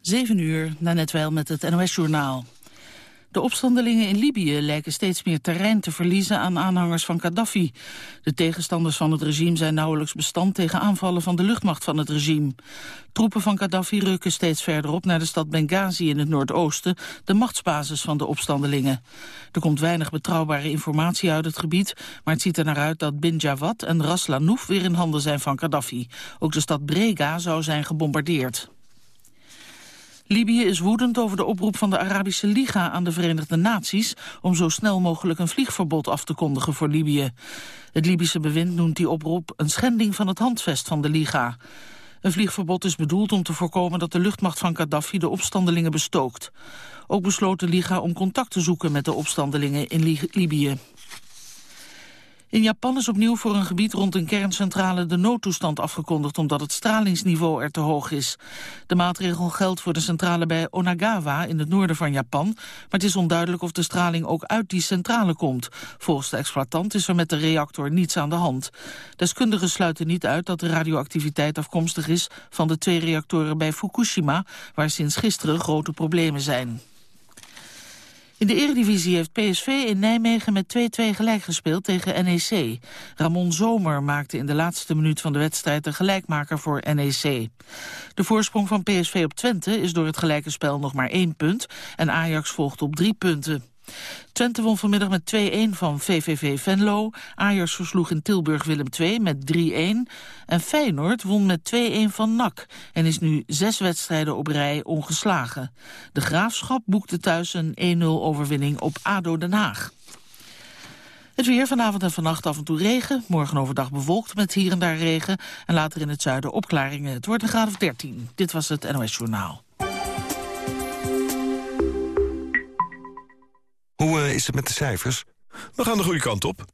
7 uur, net wel met het NOS-journaal. De opstandelingen in Libië lijken steeds meer terrein te verliezen aan aanhangers van Gaddafi. De tegenstanders van het regime zijn nauwelijks bestand tegen aanvallen van de luchtmacht van het regime. Troepen van Gaddafi rukken steeds verder op naar de stad Benghazi in het noordoosten, de machtsbasis van de opstandelingen. Er komt weinig betrouwbare informatie uit het gebied, maar het ziet er naar uit dat Bin Jawad en Ras Lanouf weer in handen zijn van Gaddafi. Ook de stad Brega zou zijn gebombardeerd. Libië is woedend over de oproep van de Arabische Liga aan de Verenigde Naties om zo snel mogelijk een vliegverbod af te kondigen voor Libië. Het Libische bewind noemt die oproep een schending van het handvest van de Liga. Een vliegverbod is bedoeld om te voorkomen dat de luchtmacht van Gaddafi de opstandelingen bestookt. Ook besloot de Liga om contact te zoeken met de opstandelingen in Libië. In Japan is opnieuw voor een gebied rond een kerncentrale de noodtoestand afgekondigd omdat het stralingsniveau er te hoog is. De maatregel geldt voor de centrale bij Onagawa in het noorden van Japan, maar het is onduidelijk of de straling ook uit die centrale komt. Volgens de exploitant is er met de reactor niets aan de hand. Deskundigen sluiten niet uit dat de radioactiviteit afkomstig is van de twee reactoren bij Fukushima, waar sinds gisteren grote problemen zijn. In de Eredivisie heeft PSV in Nijmegen met 2-2 gelijk gespeeld tegen NEC. Ramon Zomer maakte in de laatste minuut van de wedstrijd de gelijkmaker voor NEC. De voorsprong van PSV op Twente is door het gelijke spel nog maar één punt... en Ajax volgt op drie punten. Twente won vanmiddag met 2-1 van VVV Venlo. Ajax versloeg in Tilburg Willem II met 3-1. En Feyenoord won met 2-1 van NAC en is nu zes wedstrijden op rij ongeslagen. De Graafschap boekte thuis een 1-0 overwinning op ADO Den Haag. Het weer vanavond en vannacht af en toe regen. Morgen overdag bewolkt met hier en daar regen. En later in het zuiden opklaringen. Het wordt een graad of 13. Dit was het NOS Journaal. Is het met de cijfers? We gaan de goede kant op.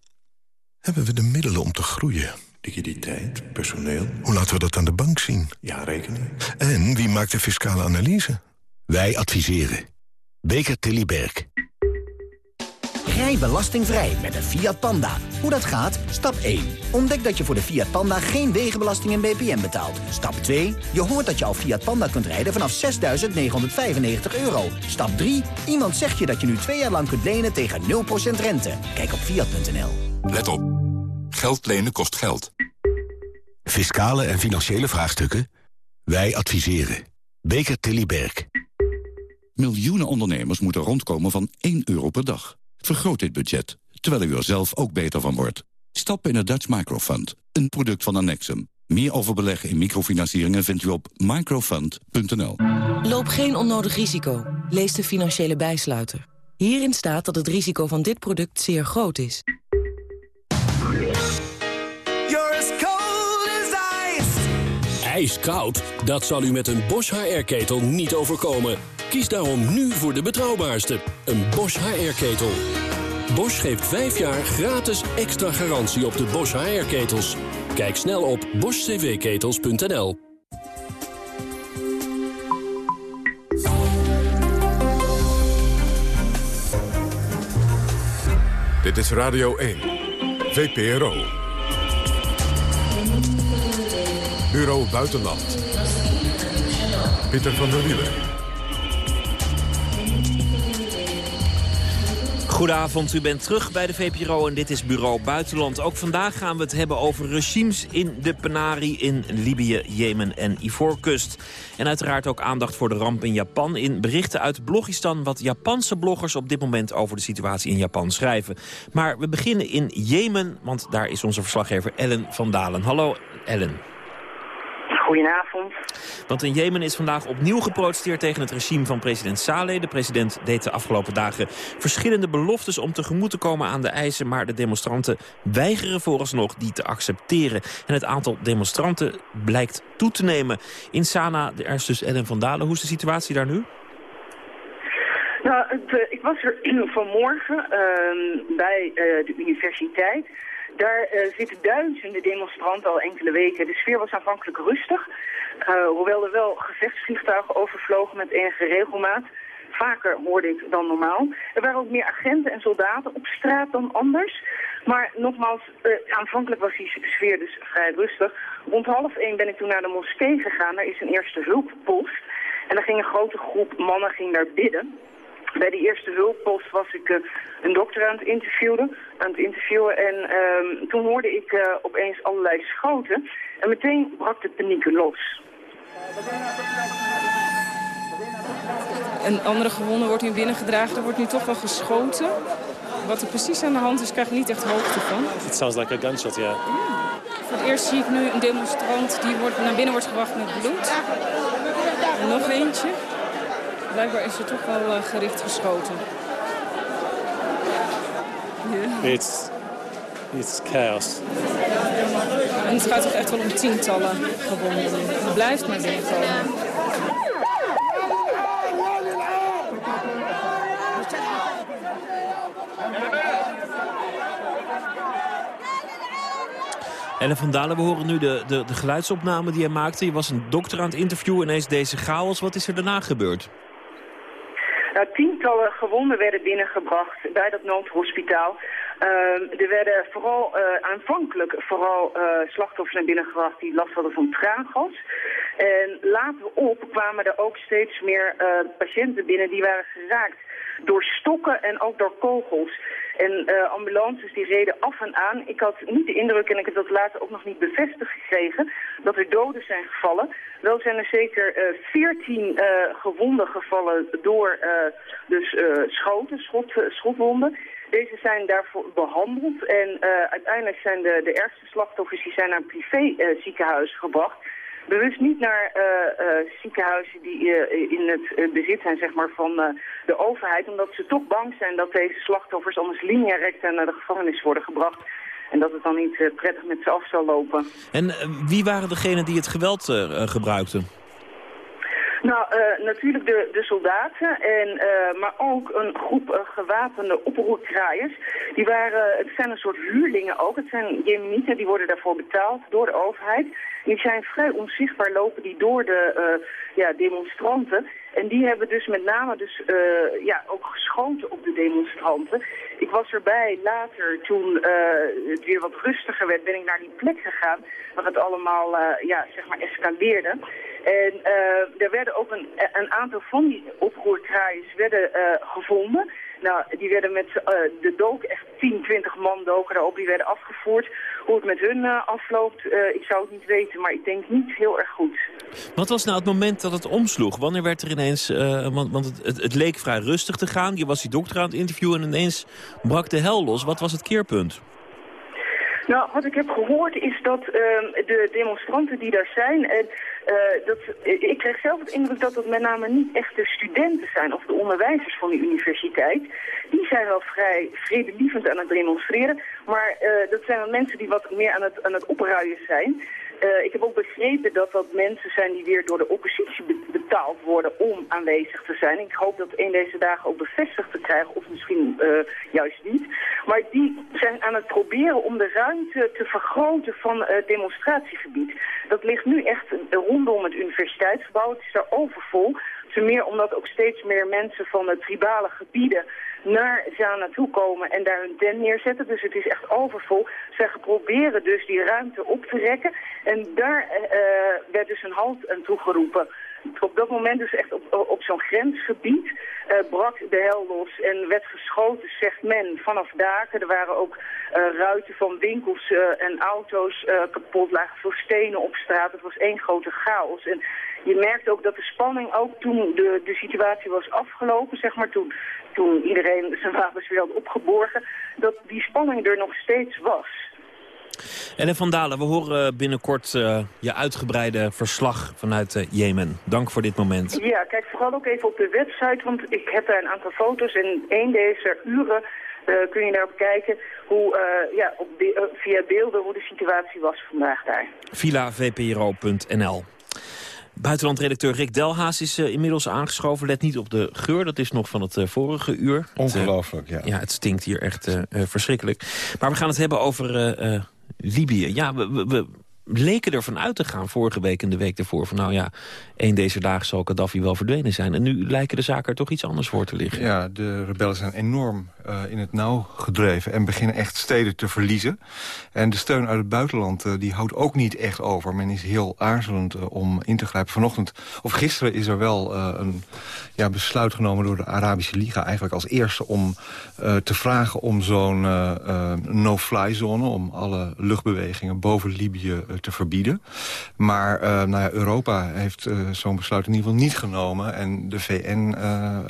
Hebben we de middelen om te groeien? Liquiditeit, personeel. Hoe laten we dat aan de bank zien? Ja, rekening. En wie maakt de fiscale analyse? Wij adviseren. Beker Tilly Berg. Rij belastingvrij met een Fiat Panda. Hoe dat gaat? Stap 1. Ontdek dat je voor de Fiat Panda geen wegenbelasting en BPM betaalt. Stap 2. Je hoort dat je al Fiat Panda kunt rijden vanaf 6.995 euro. Stap 3. Iemand zegt je dat je nu twee jaar lang kunt lenen tegen 0% rente. Kijk op Fiat.nl. Let op. Geld lenen kost geld. Fiscale en financiële vraagstukken? Wij adviseren. Beker Tilly Berg. Miljoenen ondernemers moeten rondkomen van 1 euro per dag. Vergroot dit budget, terwijl u er zelf ook beter van wordt. Stap in het Dutch Microfund, een product van Annexum. Meer over beleggen in microfinancieringen vindt u op microfund.nl. Loop geen onnodig risico. Lees de financiële bijsluiter. Hierin staat dat het risico van dit product zeer groot is. Ijskoud? Dat zal u met een Bosch HR-ketel niet overkomen. Kies daarom nu voor de betrouwbaarste, een Bosch HR-ketel. Bosch geeft 5 jaar gratis extra garantie op de Bosch HR-ketels. Kijk snel op boschcvketels.nl. Dit is Radio 1, VPRO. Bureau Buitenland. Pieter van der Wielen. Goedenavond, u bent terug bij de VPRO en dit is Bureau Buitenland. Ook vandaag gaan we het hebben over regimes in de Penari in Libië, Jemen en Ivoorkust. En uiteraard ook aandacht voor de ramp in Japan. In berichten uit Blogistan wat Japanse bloggers op dit moment over de situatie in Japan schrijven. Maar we beginnen in Jemen, want daar is onze verslaggever Ellen van Dalen. Hallo Ellen. Goedenavond. Want in Jemen is vandaag opnieuw geprotesteerd tegen het regime van president Saleh. De president deed de afgelopen dagen verschillende beloftes om tegemoet te komen aan de eisen. Maar de demonstranten weigeren vooralsnog die te accepteren. En het aantal demonstranten blijkt toe te nemen. In Sana, er is dus Ellen van Dalen. Hoe is de situatie daar nu? Nou, het, uh, ik was er vanmorgen uh, bij uh, de universiteit. Daar uh, zitten duizenden demonstranten al enkele weken. De sfeer was aanvankelijk rustig. Uh, hoewel er wel gevechtsvliegtuigen overvlogen met enige regelmaat. Vaker hoorde ik dan normaal. Er waren ook meer agenten en soldaten op straat dan anders. Maar nogmaals, uh, aanvankelijk was die sfeer dus vrij rustig. Rond half één ben ik toen naar de moskee gegaan. Er is een eerste hulppost. En daar ging een grote groep mannen ging daar bidden. Bij die eerste hulppost was ik uh, een dokter aan het interviewen. Aan het interviewen en uh, toen hoorde ik uh, opeens allerlei schoten. En meteen brak de paniek los. Een andere gewonde wordt nu binnengedragen. Er wordt nu toch wel geschoten. Wat er precies aan de hand is, krijg ik niet echt hoogte van. It sounds like a gunshot, ja. Yeah. Voor het eerst zie ik nu een demonstrant die wordt, naar binnen wordt gebracht met bloed. En nog eentje. Blijkbaar is er toch wel uh, gericht geschoten. Yeah. It's, it's chaos. En het gaat toch echt wel om tientallen gewonden. Het blijft maar binnenkomen. Ellen van Dalen, we horen nu de, de, de geluidsopname die hij maakte. Je was een dokter aan het interviewen, ineens deze chaos. Wat is er daarna gebeurd? Nou, tientallen gewonden werden binnengebracht bij dat noodhospitaal. Uh, er werden vooral uh, aanvankelijk vooral uh, slachtoffers naar binnen gebracht die last hadden van traangas. En later op kwamen er ook steeds meer patiënten binnen die waren geraakt door stokken en ook door kogels. En uh, ambulances die reden af en aan. Ik had niet de indruk, en ik heb dat later ook nog niet bevestigd gekregen, dat er doden zijn gevallen. Wel zijn er zeker veertien uh, uh, gewonden gevallen door dus, schoten, schot, schotwonden. Deze zijn daarvoor behandeld en uiteindelijk zijn de, de ergste slachtoffers die zijn naar een privé ziekenhuis gebracht bewust niet naar uh, uh, ziekenhuizen die uh, in het bezit zijn zeg maar, van de overheid. Omdat ze toch bang zijn dat deze slachtoffers anders linea recta naar de gevangenis worden gebracht. En dat het dan niet prettig met ze af zal lopen. En wie waren degenen die het geweld gebruikten? Nou, uh, natuurlijk de, de soldaten, en, uh, maar ook een groep uh, gewapende oproerkraaiers. Die waren, het zijn een soort huurlingen ook. Het zijn Jemenieten, die worden daarvoor betaald door de overheid. Die zijn vrij onzichtbaar, lopen die door de ja, demonstranten. En die hebben dus met name dus, uh, ja, ook geschoten op de demonstranten. Ik was erbij later, toen uh, het weer wat rustiger werd, ben ik naar die plek gegaan... waar het allemaal uh, ja, zeg maar escaleerde. En er werden ook een, een aantal van die oproerkraaiers werden gevonden... Nou, die werden met uh, de dook, echt 10, 20 man doken daarop, die werden afgevoerd. Hoe het met hun uh, afloopt, uh, ik zou het niet weten, maar ik denk niet heel erg goed. Wat was nou het moment dat het omsloeg? Wanneer werd er ineens, want, want het, het, het, leek vrij rustig te gaan. Je was die dokter aan het interviewen en ineens brak de hel los. Wat was het keerpunt? Nou, wat ik heb gehoord is dat uh, de demonstranten die daar zijn... En, uh, dat, ik kreeg zelf het indruk dat het met name niet echt de studenten zijn... of de onderwijzers van de universiteit. Die zijn wel vrij vredelievend aan het demonstreren. Maar uh, dat zijn wel mensen die wat meer aan het, aan het opruien zijn... Uh, ik heb ook begrepen dat dat mensen zijn die weer door de oppositie be betaald worden om aanwezig te zijn. Ik hoop dat een deze dagen ook bevestigd te krijgen, of misschien uh, juist niet. Maar die zijn aan het proberen om de ruimte te vergroten van het demonstratiegebied. Dat ligt nu echt rondom het universiteitsgebouw. Het is daar overvol. Ten meer omdat ook steeds meer mensen van de tribale gebieden naar Zaan naartoe komen en daar hun tent neerzetten. Dus het is echt overvol. Zij proberen dus die ruimte op te rekken. En daar uh, werd dus een halt aan toegeroepen. Op dat moment dus echt op, op zo'n grensgebied brak de hel los en werd geschoten, zegt men, vanaf daken. Er waren ook ruiten van winkels en auto's kapot, lagen veel stenen op straat. Het was één grote chaos. En je merkt ook dat de spanning ook toen de, de situatie was afgelopen, zeg maar, toen, toen iedereen zijn wapens weer had opgeborgen, dat die spanning er nog steeds was. En Van Dalen, we horen binnenkort uh, je uitgebreide verslag vanuit uh, Jemen. Dank voor dit moment. Ja, kijk vooral ook even op de website, want ik heb daar een aantal foto's. En één deze uren uh, kun je daarop kijken hoe, ja, op via beelden hoe de situatie was vandaag daar. VilaVPRO.nl Buitenlandredacteur Rick Delhaas is uh, inmiddels aangeschoven. Let niet op de geur, dat is nog van het uh, vorige uur. Ongelooflijk, ja. Ja, het stinkt hier echt verschrikkelijk. Maar we gaan het hebben over Libië. Ja, we, we, leken ervan uit te gaan vorige week en de week ervoor... van nou ja, één deze dagen zal Gaddafi wel verdwenen zijn. En nu lijken de zaken er toch iets anders voor te liggen. Ja, de rebellen zijn enorm uh, in het nauw gedreven... en beginnen echt steden te verliezen. En de steun uit het buitenland uh, die houdt ook niet echt over. Men is heel aarzelend uh, om in te grijpen. Vanochtend, of gisteren is er wel een ja, besluit genomen door de Arabische Liga... eigenlijk als eerste om te vragen om zo'n no-fly zone... om alle luchtbewegingen boven Libië te verbieden. Maar nou ja, Europa heeft zo'n besluit in ieder geval niet genomen... en de VN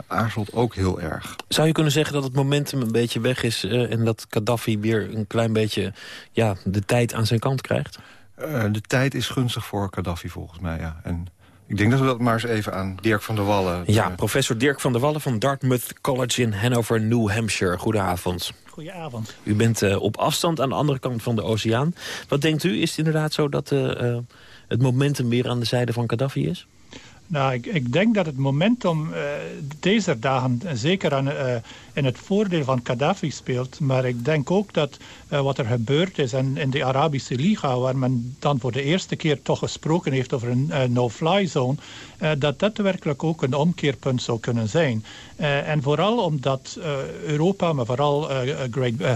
aarzelt ook heel erg. Zou je kunnen zeggen dat het momentum een beetje weg is... En dat Gaddafi weer een klein beetje ja, de tijd aan zijn kant krijgt? De tijd is gunstig voor Gaddafi volgens mij, ja. En ik denk dat we dat maar eens even aan Dirk van der Wallen... Ja, professor Dirk van der Wallen van Dartmouth College in Hanover, New Hampshire. Goedenavond. Goedenavond. U bent uh, op afstand aan de andere kant van de oceaan. Wat denkt u? Is het inderdaad zo dat het momentum weer aan de zijde van Gaddafi is? Nou, ik, ik, denk dat het momentum deze dagen zeker aan, in het voordeel van Gaddafi speelt. Maar ik denk ook dat uh, wat er gebeurd is in, in de Arabische Liga... waar men dan voor de eerste keer toch gesproken heeft over een no-fly zone... dat dat werkelijk ook een omkeerpunt zou kunnen zijn. en vooral omdat Europa, maar vooral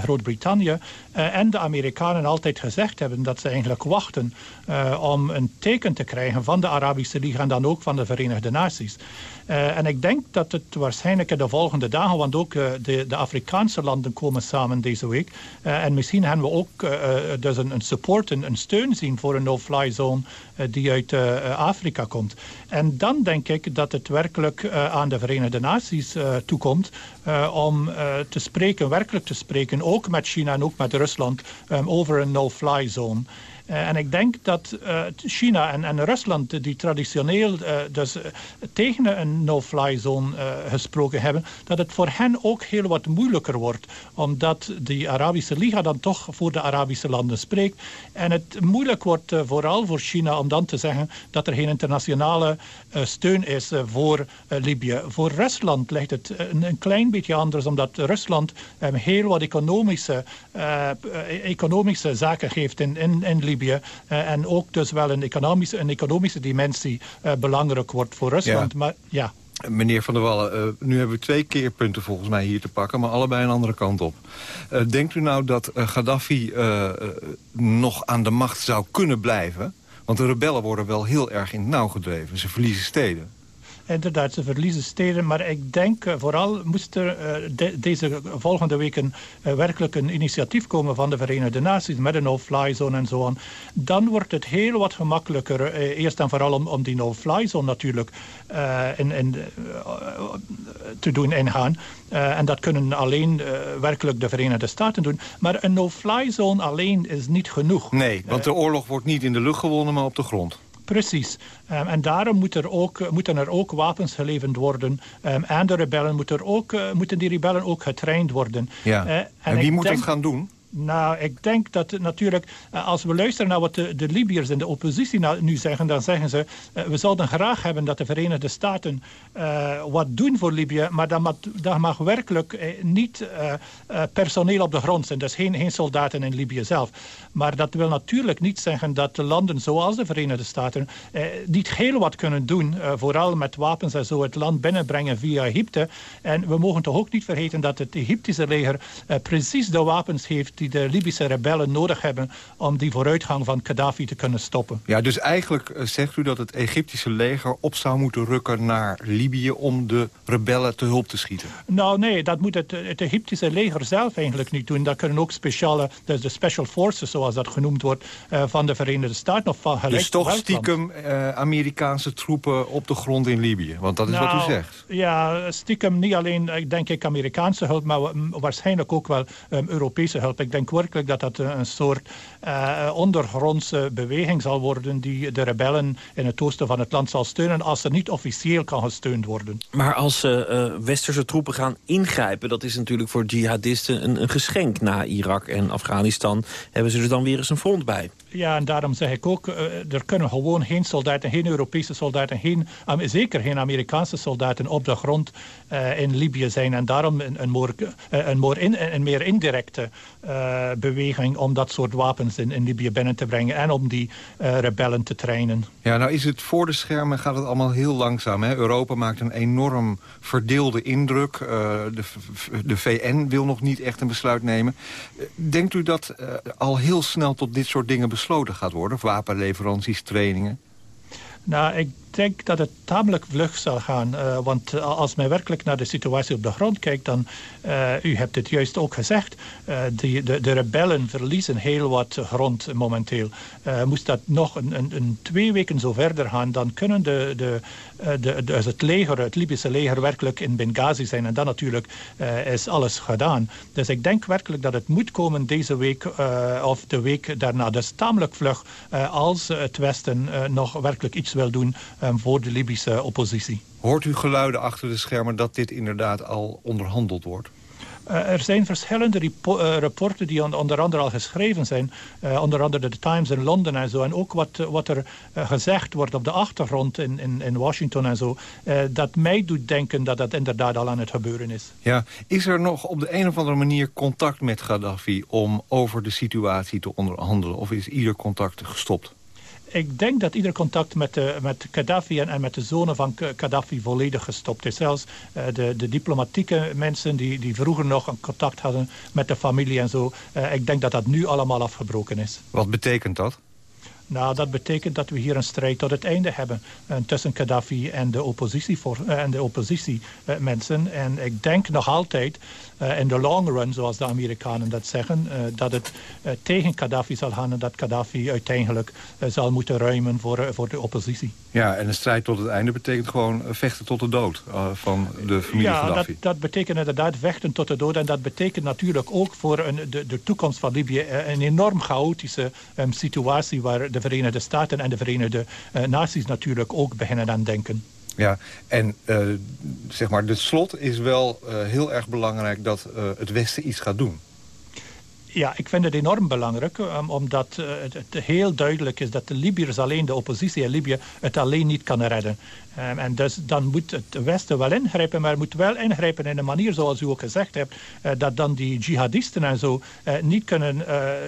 Groot-Brittannië... en de Amerikanen altijd gezegd hebben dat ze eigenlijk wachten... om een teken te krijgen van de Arabische Liga en dan ook van de Verenigde Naties. En ik denk dat het waarschijnlijk in de volgende dagen, want ook de, de, Afrikaanse landen komen samen deze week. Uh, en misschien hebben we ook dus een, support, een, een, steun zien voor een no-fly zone die uit Afrika komt. En dan denk ik dat het werkelijk aan de Verenigde Naties toekomt om te spreken, werkelijk te spreken, ook met China en ook met Rusland, um, over een no-fly zone. Uh, en ik denk dat uh, China en, en, Rusland, die traditioneel uh, dus tegen een no-fly zone gesproken hebben, dat het voor hen ook heel wat moeilijker wordt. Omdat die Arabische Liga dan toch voor de Arabische landen spreekt. En het moeilijk wordt vooral voor China om dan te zeggen dat er geen internationale steun is voor Libië. Voor Rusland ligt het een, klein beetje anders, omdat Rusland heel wat economische, economische zaken geeft in, in, in Libië. Uh, en ook dus wel een economische, een economische dimensie uh, belangrijk wordt voor Rusland. Ja. Maar ja. Meneer Van der Wallen, uh, nu hebben we twee keerpunten volgens mij hier te pakken... maar allebei een andere kant op. Denkt u nou dat Gaddafi nog aan de macht zou kunnen blijven? Want de rebellen worden wel heel erg in het nauw gedreven. Ze verliezen steden. Inderdaad, ze verliezen steden. Maar ik denk uh, vooral moest er de, deze volgende weken uh, werkelijk een initiatief komen van de Verenigde Naties met een no-fly zone en zo. Dan wordt het heel wat gemakkelijker. eerst en vooral om, om die no-fly zone natuurlijk in, in, te doen ingaan. en dat kunnen alleen werkelijk de Verenigde Staten doen. Maar een no-fly zone alleen is niet genoeg. Nee, want de oorlog wordt niet in de lucht gewonnen, maar op de grond. Precies. Um, en daarom moet er ook, moeten er ook wapens geleverd worden. Um, en de rebellen moeten, er ook, uh, moeten die rebellen ook getraind worden. Ja. Uh, en, en wie moet denk, dat gaan doen? Nou, ik denk dat natuurlijk, als we luisteren naar wat de, Libiërs en de oppositie nu zeggen, dan zeggen ze, uh, we zouden graag hebben dat de Verenigde Staten uh, wat doen voor Libië, maar dat mag, mag werkelijk niet personeel op de grond zijn, dus geen, geen soldaten in Libië zelf. Maar dat wil natuurlijk niet zeggen dat de landen zoals de Verenigde Staten niet heel wat kunnen doen, vooral met wapens en zo het land binnenbrengen via Egypte. En we mogen toch ook niet vergeten dat het Egyptische leger precies de wapens heeft die de Libische rebellen nodig hebben... om die vooruitgang van Gaddafi te kunnen stoppen. Ja, dus eigenlijk uh, zegt u dat het Egyptische leger op zou moeten rukken naar Libië... om de rebellen te hulp te schieten? Nou nee, dat moet het, het Egyptische leger zelf eigenlijk niet doen. Dat kunnen ook speciale, dus de special forces zoals dat genoemd wordt... Uh, van de Verenigde Staten of van gelijk Dus toch stiekem uh, Amerikaanse troepen op de grond in Libië? Want dat is nou, wat u zegt. Ja, stiekem niet alleen, denk ik, Amerikaanse hulp... maar waarschijnlijk ook wel um, Europese hulp. Ik denk werkelijk dat dat een soort uh, ondergrondse beweging zal worden... die de rebellen in het oosten van het land zal steunen... als er niet officieel kan gesteund worden. Maar als uh, westerse troepen gaan ingrijpen... dat is natuurlijk voor jihadisten een, een geschenk. Na Irak en Afghanistan hebben ze er dan weer eens een front bij. Ja, en daarom zeg ik ook, uh, er kunnen gewoon geen soldaten, geen Europese soldaten, geen, zeker geen Amerikaanse soldaten op de grond uh, in Libië zijn. En daarom een, een, in, een meer indirecte beweging om dat soort wapens in, in Libië binnen te brengen en om die rebellen te trainen. Ja, nou is het voor de schermen gaat het allemaal heel langzaam. Hè? Europa maakt een enorm verdeelde indruk. de, de VN wil nog niet echt een besluit nemen. Denkt u dat al heel snel tot dit soort dingen besloten gaat worden? Of wapenleveranties, trainingen? Nou, ik denk dat het tamelijk vlug zal gaan. Uh, want als men werkelijk naar de situatie op de grond kijkt... dan, uh, u hebt het juist ook gezegd... De, de, rebellen verliezen heel wat grond momenteel. moest dat nog een, een, een, twee weken zo verder gaan... dan kunnen de, de, de, dus het leger, het Libische leger... werkelijk in Benghazi zijn. En dan natuurlijk is alles gedaan. Dus ik denk werkelijk dat het moet komen deze week... of de week daarna. Dus tamelijk vlug als het Westen nog werkelijk iets wil doen voor de Libische oppositie. Hoort u geluiden achter de schermen dat dit inderdaad al onderhandeld wordt? Uh, er zijn verschillende uh, rapporten die on onder andere al geschreven zijn. Uh, onder andere de Times in Londen en zo. En ook wat, wat er gezegd wordt op de achtergrond in, in, in Washington en zo. dat mij doet denken dat dat inderdaad al aan het gebeuren is. Ja, is er nog op de een of andere manier contact met Gaddafi... om over de situatie te onderhandelen? Of is ieder contact gestopt? Ik denk dat ieder contact met, de, met Gaddafi en, en met de zonen van Gaddafi volledig gestopt is. Zelfs uh, de, de diplomatieke mensen die, die vroeger nog een contact hadden met de familie en zo. Uh, ik denk dat dat nu allemaal afgebroken is. Wat betekent dat? Nou, dat betekent dat we hier een strijd tot het einde hebben uh, tussen Gaddafi en de, oppositie voor, en de oppositiemensen. en ik denk nog altijd in de long run, zoals de Amerikanen dat zeggen, dat het tegen Gaddafi zal gaan en dat Gaddafi uiteindelijk zal moeten ruimen voor, voor de oppositie. Ja, en een strijd tot het einde betekent gewoon vechten tot de dood van de familie ja, Gaddafi. Dat, dat betekent inderdaad vechten tot de dood. En dat betekent natuurlijk ook voor een, de, de toekomst van Libië een enorm chaotische um, situatie waar de de Verenigde Staten en de Verenigde Naties natuurlijk ook beginnen aan denken. Ja, en uh, zeg maar, de slot is wel uh, heel erg belangrijk dat het Westen iets gaat doen. Ja, ik vind het enorm belangrijk, um, omdat uh, het, heel duidelijk is dat de Libiërs alleen, de oppositie in Libië, het alleen niet kan redden. Um, en dus dan moet het Westen wel ingrijpen, maar moet wel ingrijpen in een manier, zoals u ook gezegd hebt, uh, dat dan die jihadisten en zo uh, niet kunnen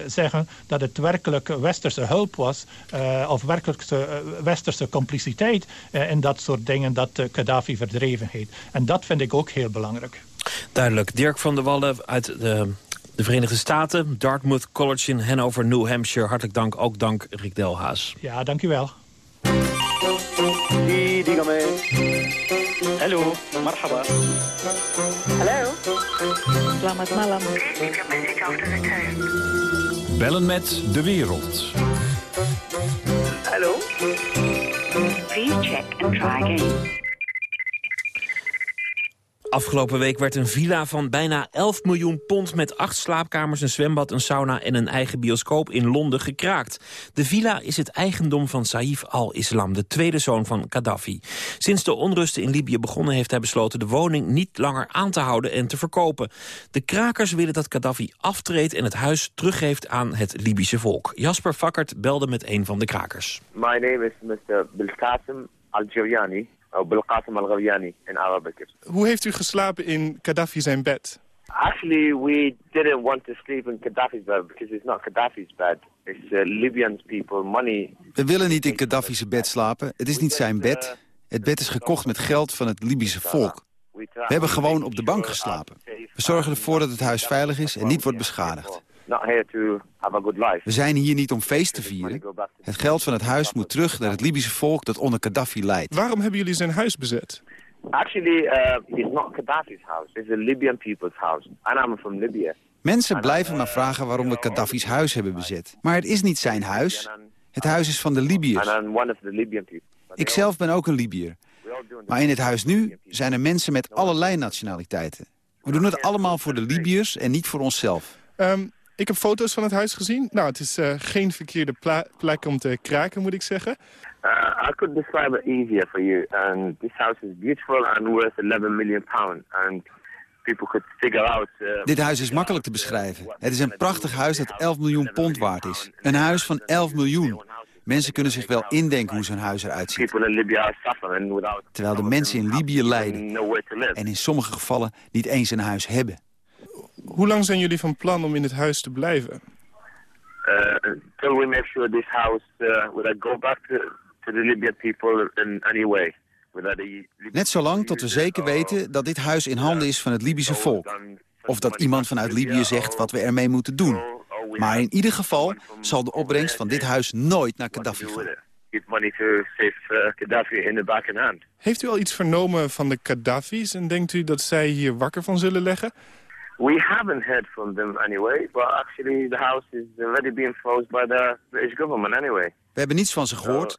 zeggen dat het werkelijk westerse hulp was, of werkelijk westerse compliciteit in dat soort dingen dat Gaddafi verdreven heeft. En dat vind ik ook heel belangrijk. Duidelijk. Dirk van der Wallen uit de de Verenigde Staten, Dartmouth College in Hanover, New Hampshire. Hartelijk dank, ook dank Rick Delhaas. Ja, dank u wel. Hallo, marhaba. Hallo. Selamat malam. Bellen met de wereld. Hallo. Please check and try again. Afgelopen week werd een villa van bijna 11 miljoen pond... met acht slaapkamers, een zwembad, een sauna en een eigen bioscoop in Londen gekraakt. De villa is het eigendom van Saif al-Islam, de tweede zoon van Gaddafi. Sinds de onrusten in Libië begonnen heeft hij besloten... de woning niet langer aan te houden en te verkopen. De krakers willen dat Gaddafi aftreedt en het huis teruggeeft aan het Libische volk. Jasper Fakkert belde met een van de krakers. My name is Mr. Bilqasim al-Jawyani. Bilqasim al-Ghawyani in Arabic. Hoe heeft u geslapen in Gaddafi zijn bed? Actually, we didn't want to sleep in Gaddafi's bed because it's not Gaddafi's bed. It's uh, Libyan people, money. We willen niet in Gaddafi's bed slapen. Het is niet zijn bed. Het bed is gekocht met geld van het Libische volk. We hebben gewoon op de bank geslapen. We zorgen ervoor dat het huis veilig is en niet wordt beschadigd. We zijn hier niet om feest te vieren. Het geld van het huis moet terug naar het Libische volk dat onder Gaddafi leidt. Waarom hebben jullie zijn huis bezet? Actually, uh, it's not Gaddafi's house. It's the Libyan people's house. And I'm from Libya. Mensen blijven maar vragen waarom we Gaddafi's huis hebben bezet. Maar het is niet zijn huis. Het huis is van de Libiërs. Ik zelf ben ook een Libiër. Maar in het huis nu zijn er mensen met allerlei nationaliteiten. We doen het allemaal voor de Libiërs en niet voor onszelf. Um, ik heb foto's van het huis gezien. Nou, het is uh, geen verkeerde plek om te kraken, moet ik zeggen. Uh, I could describe it easier for you. And this house is beautiful and worth 11 million pounds. And people could figure out... Uh, Dit huis is makkelijk te beschrijven. Het is een prachtig huis dat 11 miljoen pond waard is. Een huis van 11 miljoen. Mensen kunnen zich wel indenken hoe zo'n huis eruit ziet. Terwijl de mensen in Libië lijden en in sommige gevallen niet eens een huis hebben. Hoe lang zijn jullie van plan om in het huis te blijven? Uh, until we make sure this house uh, I go back to, to the Libyan people in any way. Net zolang tot we zeker weten dat dit huis in handen is van het Libische volk. Of dat iemand vanuit Libië zegt wat we ermee moeten doen. Maar in ieder geval zal de opbrengst van dit huis nooit naar Gaddafi gaan. uh, hand. Heeft u al iets vernomen van de Gaddafi's en denkt u dat zij hier wakker van zullen leggen? We haven't heard from them anyway, but actually the house is already being closed by the British government anyway. We hebben niets van ze gehoord,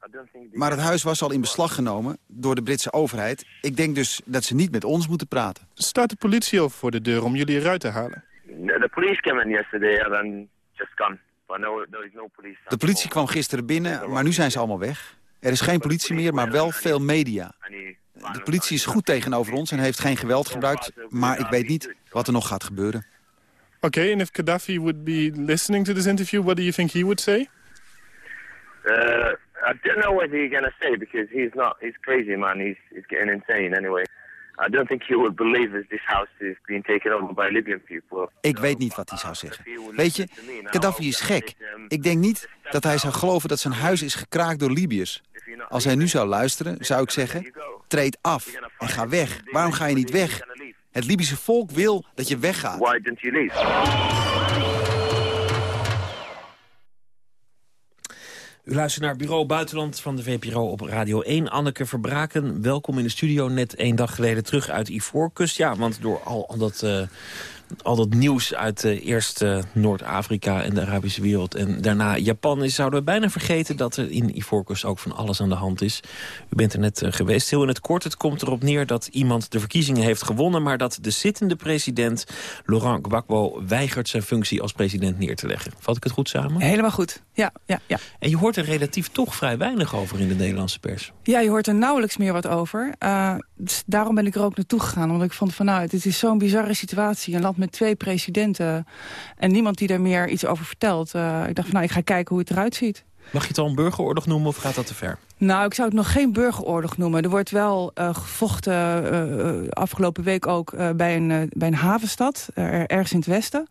maar het huis was al in beslag genomen door de Britse overheid. Ik denk dus dat ze niet met ons moeten praten. Staat de politie al voor de deur om jullie eruit te halen? The police came in yesterday and then just gone. But no, there is no police. De politie kwam gisteren binnen, maar nu zijn ze allemaal weg. Er is geen politie meer, maar wel veel media. De politie is goed tegenover ons en heeft geen geweld gebruikt, maar ik weet niet wat er nog gaat gebeuren. Okay, and if Gaddafi would be listening to this interview, what do you think he would say? Uh, I don't know what he's gonna say because he's not. He's crazy, man. He's he's getting insane anyway. I don't think he would believe if this house is being taken over by Libyan people. Ik weet niet wat hij zou zeggen. Weet je, Gaddafi is gek. Ik denk niet dat hij zou geloven dat zijn huis is gekraakt door Libiërs. Als hij nu zou luisteren, zou ik zeggen, treed af en ga weg. Waarom ga je niet weg? Het Libische volk wil dat je weggaat. Why don't you leave? U luistert naar Bureau Buitenland van de VPRO op Radio 1. Anneke Verbraken, welkom in de studio. Net één dag geleden terug uit Ivoorkust. Ja, want door al, al dat... eh, al dat nieuws uit eh, eerst eh, Noord-Afrika en de Arabische wereld... en daarna Japan is, zouden we bijna vergeten... dat er in Ivoorkust ook van alles aan de hand is. U bent er net eh, geweest. Heel in het kort, het komt erop neer dat iemand de verkiezingen heeft gewonnen... maar dat de zittende president, Laurent Gbagbo... weigert zijn functie als president neer te leggen. Vat ik het goed samen? Helemaal goed, ja. ja, ja. En je hoort er relatief toch vrij weinig over in de Nederlandse pers. Ja, je hoort er nauwelijks meer wat over. Uh, dus daarom ben ik er ook naartoe gegaan. Omdat ik vond van nou, het is zo'n bizarre situatie. Een land met twee presidenten en niemand die er meer iets over vertelt. Uh, ik dacht van nou, ik ga kijken hoe het eruit ziet. Mag je het al een burgeroorlog noemen of gaat dat te ver? Nou, ik zou het nog geen burgeroorlog noemen. Er wordt wel uh, gevochten, uh, afgelopen week ook, uh, bij, een, bij een havenstad. ergens in het westen.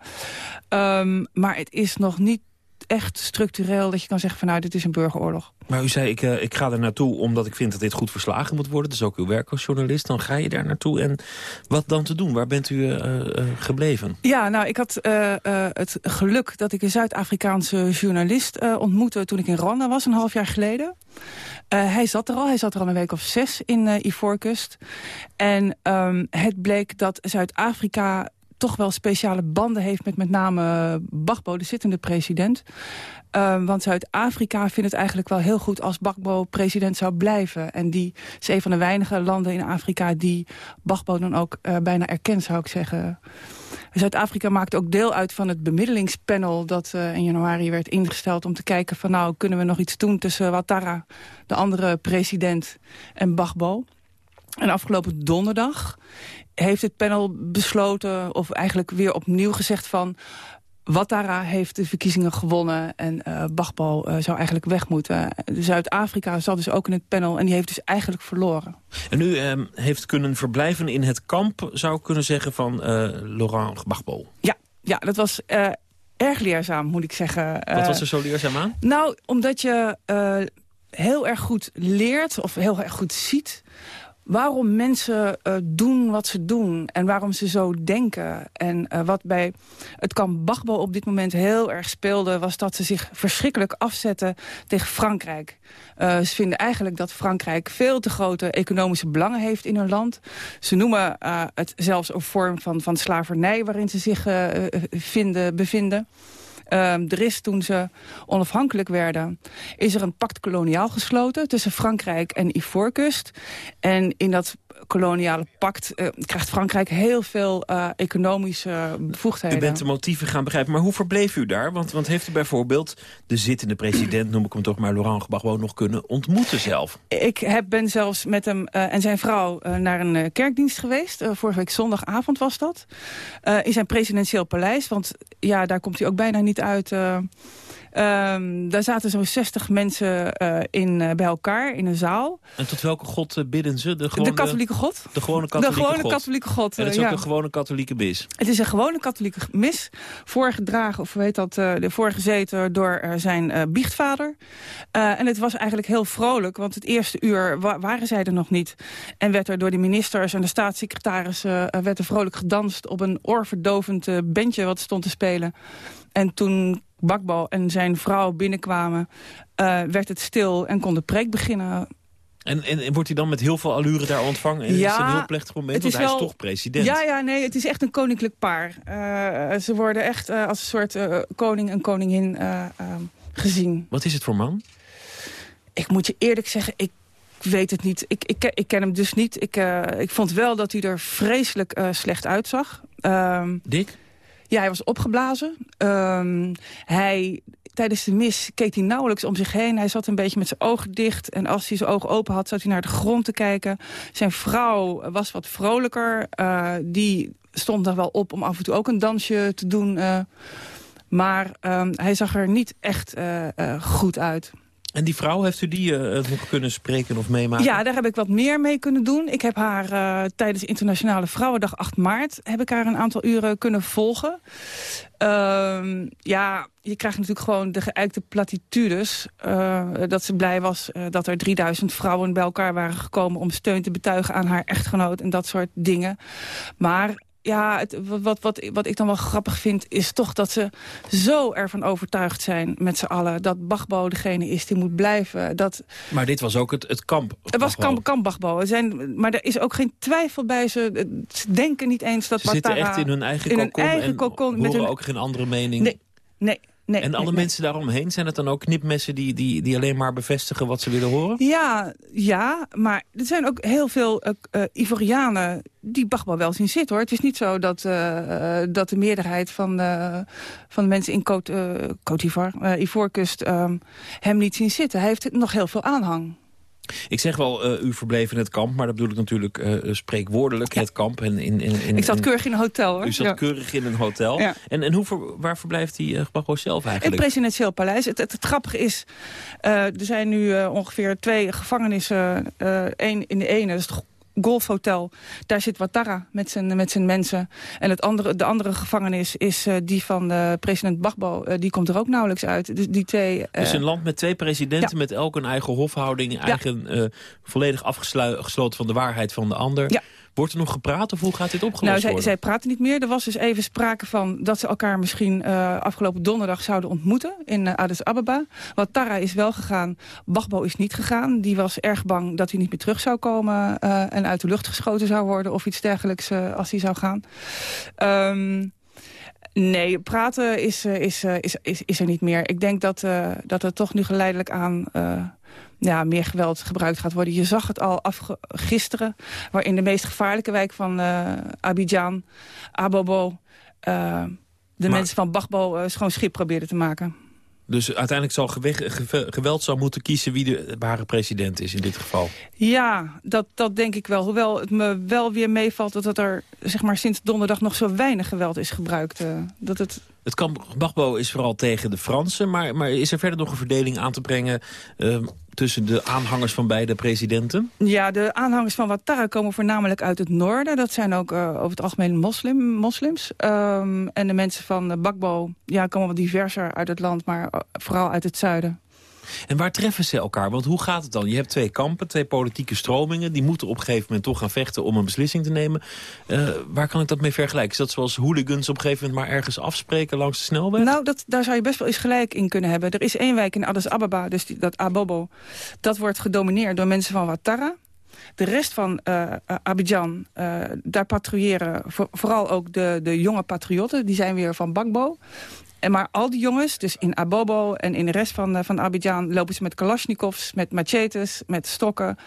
Um, maar het is nog niet echt structureel dat je kan zeggen van nou, dit is een burgeroorlog. Maar u zei, ik, uh, ik ga er naartoe omdat ik vind dat dit goed verslagen moet worden. Is ook uw werk als journalist. Dan ga je daar naartoe. En wat dan te doen? Waar bent u uh, uh, gebleven? Ja, nou, ik had het geluk dat ik een Zuid-Afrikaanse journalist ontmoette... toen ik in Rwanda was, een half jaar geleden. hij zat er al, hij zat er al een week of zes in Ivoorkust. En um, het bleek dat Zuid-Afrika toch wel speciale banden heeft met met name Bagbo, de zittende president. Uh, want Zuid-Afrika vindt het eigenlijk wel heel goed als Bagbo president zou blijven. En die is een van de weinige landen in Afrika die Bagbo dan ook uh, bijna erkent, zou ik zeggen. Zuid-Afrika maakt ook deel uit van het bemiddelingspanel... dat uh, in januari werd ingesteld om te kijken van... nou, kunnen we nog iets doen tussen Ouattara, de andere president, en Bagbo. En afgelopen donderdag heeft het panel besloten, of eigenlijk weer opnieuw gezegd van... Ouattara heeft de verkiezingen gewonnen en uh, Bagbo uh, zou eigenlijk weg moeten. Zuid-Afrika zat dus ook in het panel en die heeft dus eigenlijk verloren. En u uh, heeft kunnen verblijven in het kamp, zou ik kunnen zeggen, van uh, Laurent Gbagbo. Ja, ja dat was erg leerzaam, moet ik zeggen. Wat was er zo leerzaam aan? Nou, omdat je heel erg goed leert of heel erg goed ziet waarom mensen uh, doen wat ze doen en waarom ze zo denken. En uh, wat bij het kamp Bagbo op dit moment heel erg speelde... was dat ze zich verschrikkelijk afzetten tegen Frankrijk. Uh, ze vinden eigenlijk dat Frankrijk veel te grote economische belangen heeft in hun land. Ze noemen het zelfs een vorm van, van slavernij waarin ze zich vinden, bevinden. Uh, er is toen ze onafhankelijk werden, is er een pact koloniaal gesloten tussen Frankrijk en Ivoorkust. En in dat koloniale pact eh, krijgt Frankrijk heel veel eh, economische bevoegdheden. U bent de motieven gaan begrijpen, maar hoe verbleef u daar? Want, want heeft u bijvoorbeeld de zittende president, noem ik hem toch maar, Laurent Gbagbo, nog kunnen ontmoeten zelf? Ik heb, ben zelfs met hem en zijn vrouw naar een kerkdienst geweest. vorige week zondagavond was dat. in zijn presidentieel paleis, want ja, daar komt hij ook bijna niet uit... Um, daar zaten zo'n 60 mensen uh, in, uh, bij elkaar in een zaal. En tot welke god uh, bidden ze? De, gewone, de katholieke god. De gewone katholieke, de gewone god. katholieke god. En het is ook een gewone katholieke mis. Het is een gewone katholieke mis. Voorgedragen, of weet dat, de voorgezeten door zijn biechtvader. en het was eigenlijk heel vrolijk, want het eerste uur wa waren zij er nog niet. En werd er door de ministers en de staatssecretarissen werd er vrolijk gedanst op een oorverdovend bandje wat stond te spelen. En toen Bakbo en zijn vrouw binnenkwamen, uh, werd het stil en kon de preek beginnen. En, en, wordt hij dan met heel veel allure daar ontvangen? En ja, is het een heel plechtig moment, want hij is toch president. Ja, ja, nee, het is echt een koninklijk paar. Uh, ze worden echt uh, als een soort koning en koningin gezien. Wat is het voor man? Ik moet je eerlijk zeggen, ik weet het niet. Ik, ik, ik ken hem dus niet. Ik, ik vond wel dat hij er vreselijk slecht uitzag. Ehm, Dik? Ja, hij was opgeblazen. Um, hij, tijdens de mis keek hij nauwelijks om zich heen. Hij zat een beetje met zijn ogen dicht. En als hij zijn ogen open had, zat hij naar de grond te kijken. Zijn vrouw was wat vrolijker. Uh, die stond er wel op om af en toe ook een dansje te doen. Uh, maar um, hij zag er niet echt uh, goed uit. En die vrouw, heeft u die uh, nog kunnen spreken of meemaken? Ja, daar heb ik wat meer mee kunnen doen. Ik heb haar uh, tijdens Internationale Vrouwendag 8 maart... heb ik haar een aantal uren kunnen volgen. Uh, ja, je krijgt natuurlijk gewoon de geëikte platitudes. Uh, dat ze blij was dat er 3000 vrouwen bij elkaar waren gekomen... om steun te betuigen aan haar echtgenoot en dat soort dingen. Maar ja, het, wat, wat, wat ik dan wel grappig vind... is toch dat ze zo ervan overtuigd zijn met z'n allen... dat Bachbo degene is die moet blijven. Dat... Maar dit was ook het, het kamp Het was kamp, kamp Bachbo. Zijn, maar er is ook geen twijfel bij ze. Ze denken niet eens dat Ze zitten echt in hun eigen in kokon eigen en kokon, met hun... ook geen andere mening. Nee, nee. Nee, en alle nee, mensen daaromheen, zijn het dan ook knipmessen die, die, die alleen maar bevestigen wat ze willen horen? Ja, ja maar er zijn ook heel veel uh, Ivorianen die Bachbal wel zien zitten. hoor. Het is niet zo dat, uh, dat de meerderheid van, van de mensen in Côte, Côte d'Ivoire, Ivoorkust, um, hem niet zien zitten. Hij heeft nog heel veel aanhang. Ik zeg wel, uh, u verbleef in het kamp, maar dat bedoel ik natuurlijk uh, spreekwoordelijk, het kamp. En in, in, in, ik zat keurig in een hotel, hoor. U zat keurig in een hotel. Ja. En, en hoe ver, waar verblijft die uh, Gbagbo zelf eigenlijk? In het presidentieel paleis. Het, het, het grappige is, er zijn nu ongeveer twee gevangenissen. één in de ene, dat is het golfhotel. Daar zit Ouattara met zijn, met zijn mensen. En het andere, de andere gevangenis is uh, die van uh, president Bagbo. Uh, die komt er ook nauwelijks uit. Dus, die twee, dus een land met twee presidenten ja. met elk een eigen hofhouding... eigen ja. volledig afgesloten van de waarheid van de ander... Ja. Wordt er nog gepraat of hoe gaat dit opgelost nou, zij, worden? zij praten niet meer. Er was dus even sprake van dat ze elkaar misschien uh, afgelopen donderdag zouden ontmoeten in uh, Addis Ababa. Wat Tara is wel gegaan, Bagbo is niet gegaan. Die was erg bang dat hij niet meer terug zou komen uh, en uit de lucht geschoten zou worden of iets dergelijks als hij zou gaan. Um, Nee, praten is, is, is, is, is er niet meer. Ik denk dat, uh, dat er toch nu geleidelijk aan uh, ja, meer geweld gebruikt gaat worden. Je zag het al af gisteren, waarin de meest gevaarlijke wijk van uh, Abidjan, Abobo... de maar... mensen van Bagbo schoon schip probeerden te maken. Dus uiteindelijk zal geweld zal moeten kiezen wie de ware president is in dit geval. Ja, dat, dat denk ik wel. Hoewel het me wel weer meevalt dat er zeg maar, sinds donderdag nog zo weinig geweld is gebruikt. Uh, dat het... Het kamp Bagbo is vooral tegen de Fransen, maar, maar is er verder nog een verdeling aan te brengen... Uh, tussen de aanhangers van beide presidenten? Ja, de aanhangers van Ouattara komen voornamelijk uit het noorden. Dat zijn ook uh, over het algemeen moslim, moslims. Um, en de mensen van Bakbo ja, komen wat diverser uit het land, maar uh, vooral uit het zuiden. En waar treffen ze elkaar? Want hoe gaat het dan? Je hebt twee kampen, twee politieke stromingen. Die moeten op een gegeven moment toch gaan vechten om een beslissing te nemen. Uh, waar kan ik dat mee vergelijken? Is dat zoals hooligans op een gegeven moment maar ergens afspreken langs de snelweg? Nou, dat, daar zou je best wel eens gelijk in kunnen hebben. Er is één wijk in Addis Ababa, dus dat Abobo. Dat wordt gedomineerd door mensen van Ouattara. De rest van uh, Abidjan, uh, daar patrouilleren voor, vooral ook de, de jonge patriotten. Die zijn weer van Bakbo. En maar al die jongens, dus in Abobo en in de rest van, van Abidjan... lopen ze met kalasjnikovs, met machetes, met stokken...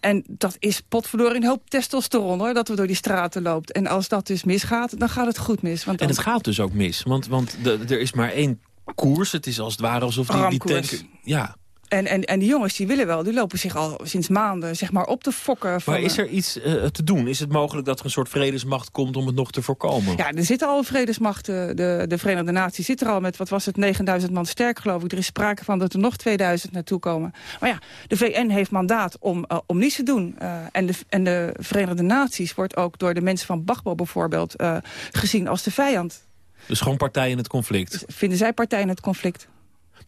En dat is potverdorie een hoop testosteron, hoor, dat we door die straten loopt. En als dat dus misgaat, dan gaat het goed mis. Want En het gaat dus ook mis, want, want er is maar één koers. Het is als het ware alsof die, die. Ja, En, en, en die jongens die willen wel, die lopen zich al sinds maanden zeg maar, op te fokken. Van, maar is er iets eh, te doen? Is het mogelijk dat er een soort vredesmacht komt om het nog te voorkomen? Ja, er zitten al vredesmachten. De, de Verenigde Naties zit er al met, wat was het, 9000 man sterk geloof ik. Er is sprake van dat er nog 2000 naartoe komen. Maar ja, de VN heeft mandaat om, eh, om niets te doen. Eh, en, de, en de Verenigde Naties wordt ook door de mensen van Bagbo bijvoorbeeld... eh, gezien als de vijand. Dus gewoon partij in het conflict. Vinden zij partij in het conflict?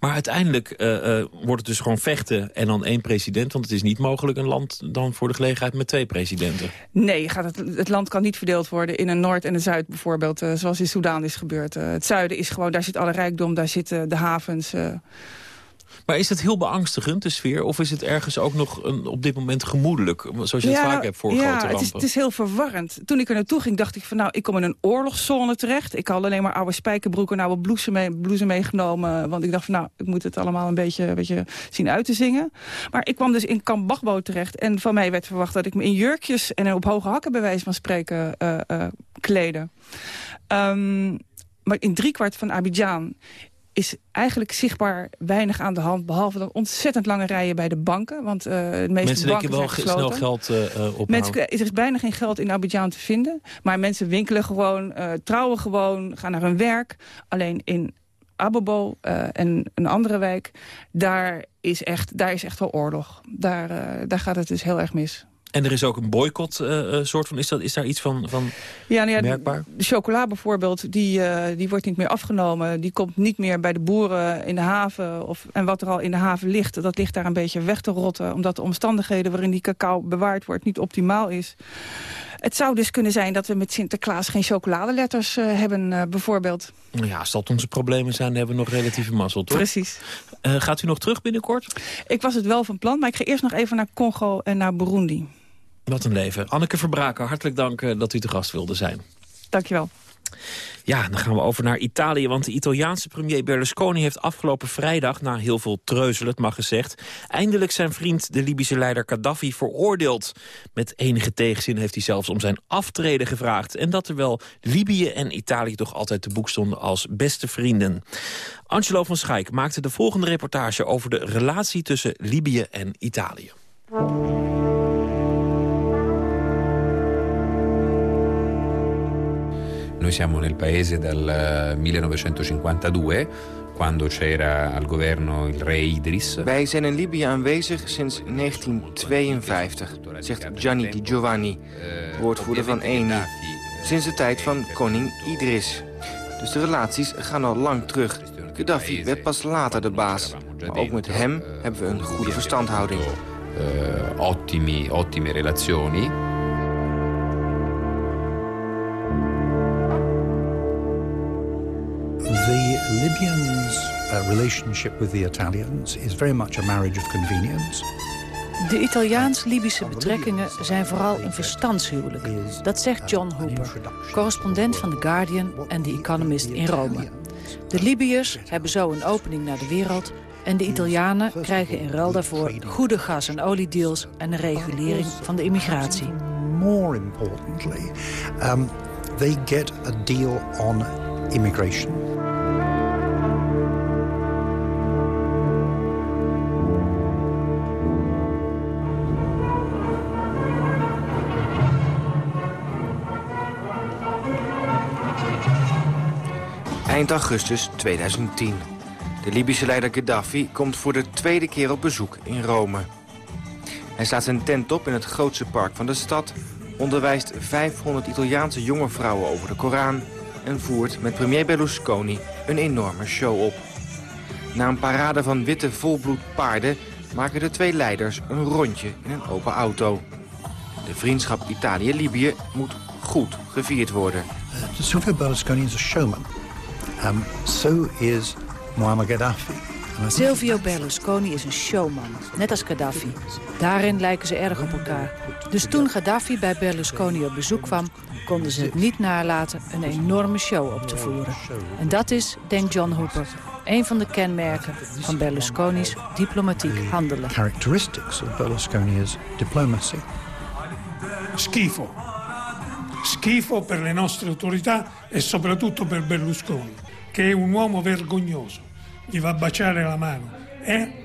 Maar uiteindelijk eh, eh, wordt het dus gewoon vechten en dan één president. Want het is niet mogelijk een land dan voor de gelegenheid met twee presidenten. Nee, gaat het, het land kan niet verdeeld worden in een Noord en een Zuid bijvoorbeeld. eh, zoals in Soedan is gebeurd. Het zuiden is gewoon, daar zit alle rijkdom, daar zitten de havens... Maar is het heel beangstigend, de sfeer? Of is het ergens ook nog een, op dit moment gemoedelijk? Zoals je het vaak hebt voor ja, grote het rampen. is, het is heel verwarrend. Toen ik er naartoe ging, dacht ik van nou, ik kom in een oorlogszone terecht. Ik had alleen maar oude spijkerbroeken en oude blouse, mee, blouse meegenomen. Want ik dacht van nou, ik moet het allemaal een beetje, een beetje zien uit te zingen. Maar ik kwam dus in Kamp Bagbo terecht. En van mij werd verwacht dat ik me in jurkjes en op hoge hakken bij wijze van spreken eh, kleden. Ehm, maar in driekwart van Abidjan is eigenlijk zichtbaar weinig aan de hand... behalve dan ontzettend lange rijen bij de banken. Want eh de meeste Mensen denken banken wel snel geld eh eh, ophouden. Mensen, er is bijna geen geld in Abidjan te vinden. Maar mensen winkelen gewoon, trouwen gewoon, gaan naar hun werk. Alleen in Abobo en een andere wijk, daar is echt, daar is echt wel oorlog. Daar, daar gaat het dus heel erg mis. En er is ook een boycott eh, soort van. Is, dat, is daar iets van, van Ja, nou ja, merkbaar? De chocola bijvoorbeeld, die, eh, die wordt niet meer afgenomen. Die komt niet meer bij de boeren in de haven. Of, en wat er al in de haven ligt, dat ligt daar een beetje weg te rotten. Omdat de omstandigheden waarin die cacao bewaard wordt niet optimaal is. Het zou dus kunnen zijn dat we met Sinterklaas geen chocoladeletters hebben, eh, bijvoorbeeld. Ja, als dat onze problemen zijn, dan hebben we nog relatieve mazzel, toch? Precies. Gaat u nog terug binnenkort? Ik was het wel van plan, maar ik ga eerst nog even naar Congo en naar Burundi. Wat een leven. Anneke Verbraken, hartelijk dank eh, dat u te gast wilde zijn. Dankjewel. Ja, dan gaan we over naar Italië, want de Italiaanse premier Berlusconi heeft afgelopen vrijdag, na heel veel treuzelen, het mag gezegd, eindelijk zijn vriend, de Libische leider Gaddafi, veroordeeld. Met enige tegenzin heeft hij zelfs om zijn aftreden gevraagd. En dat terwijl Libië en Italië toch altijd te boek stonden als beste vrienden. Angelo van Schaik maakte de volgende reportage over de relatie tussen Libië en Italië. Noi siamo nel paese dal eh, 1952, quando c'era al governo il re Idris. Wij zijn in Libië aanwezig sinds 1952, zegt Gianni Di Giovanni, woordvoerder van ENI. Sinds de tijd van koning Idris. Dus de relaties gaan al lang terug. Gaddafi werd pas later de baas. Maar ook met hem hebben we een goede verstandhouding. Eh, ottimi, ottime relazioni. Libyans' uh, relationship with the Italians is very much a marriage of convenience. De Italiaans-Libische betrekkingen zijn vooral een verstandshuwelijk. Dat zegt John Hooper, correspondent van The Guardian en The Economist in Rome. De Libiërs hebben zo een opening naar de wereld... en de Italianen krijgen in ruil daarvoor goede gas- en oliedeals... en een regulering van de immigratie. More importantly, um, they get a deal on immigration. Eind augustus 2010. De Libische leider Gaddafi komt voor de tweede keer op bezoek in Rome. Hij slaat zijn tent op in het grootste park van de stad... onderwijst 500 Italiaanse jonge vrouwen over de Koran... en voert met premier Berlusconi een enorme show op. Na een parade van witte volbloed paarden... maken de twee leiders een rondje in een open auto. De vriendschap Italië-Libië moet goed gevierd worden. Silvio Berlusconi is a showman. Um, so is Muammar Gaddafi. Silvio Berlusconi is een showman, net als Gaddafi. Daarin lijken ze erg op elkaar. Dus toen Gaddafi bij Berlusconi op bezoek kwam... konden ze het niet nalaten een enorme show op te voeren. En dat is, denkt John Hooper, een van de kenmerken van Berlusconi's diplomatiek handelen. Characteristics of Berlusconi's diplomacy. Schifo. Schifo per le nostre autorità e soprattutto per Berlusconi, che è un uomo vergognoso. Gli va a baciare la mano. Eh?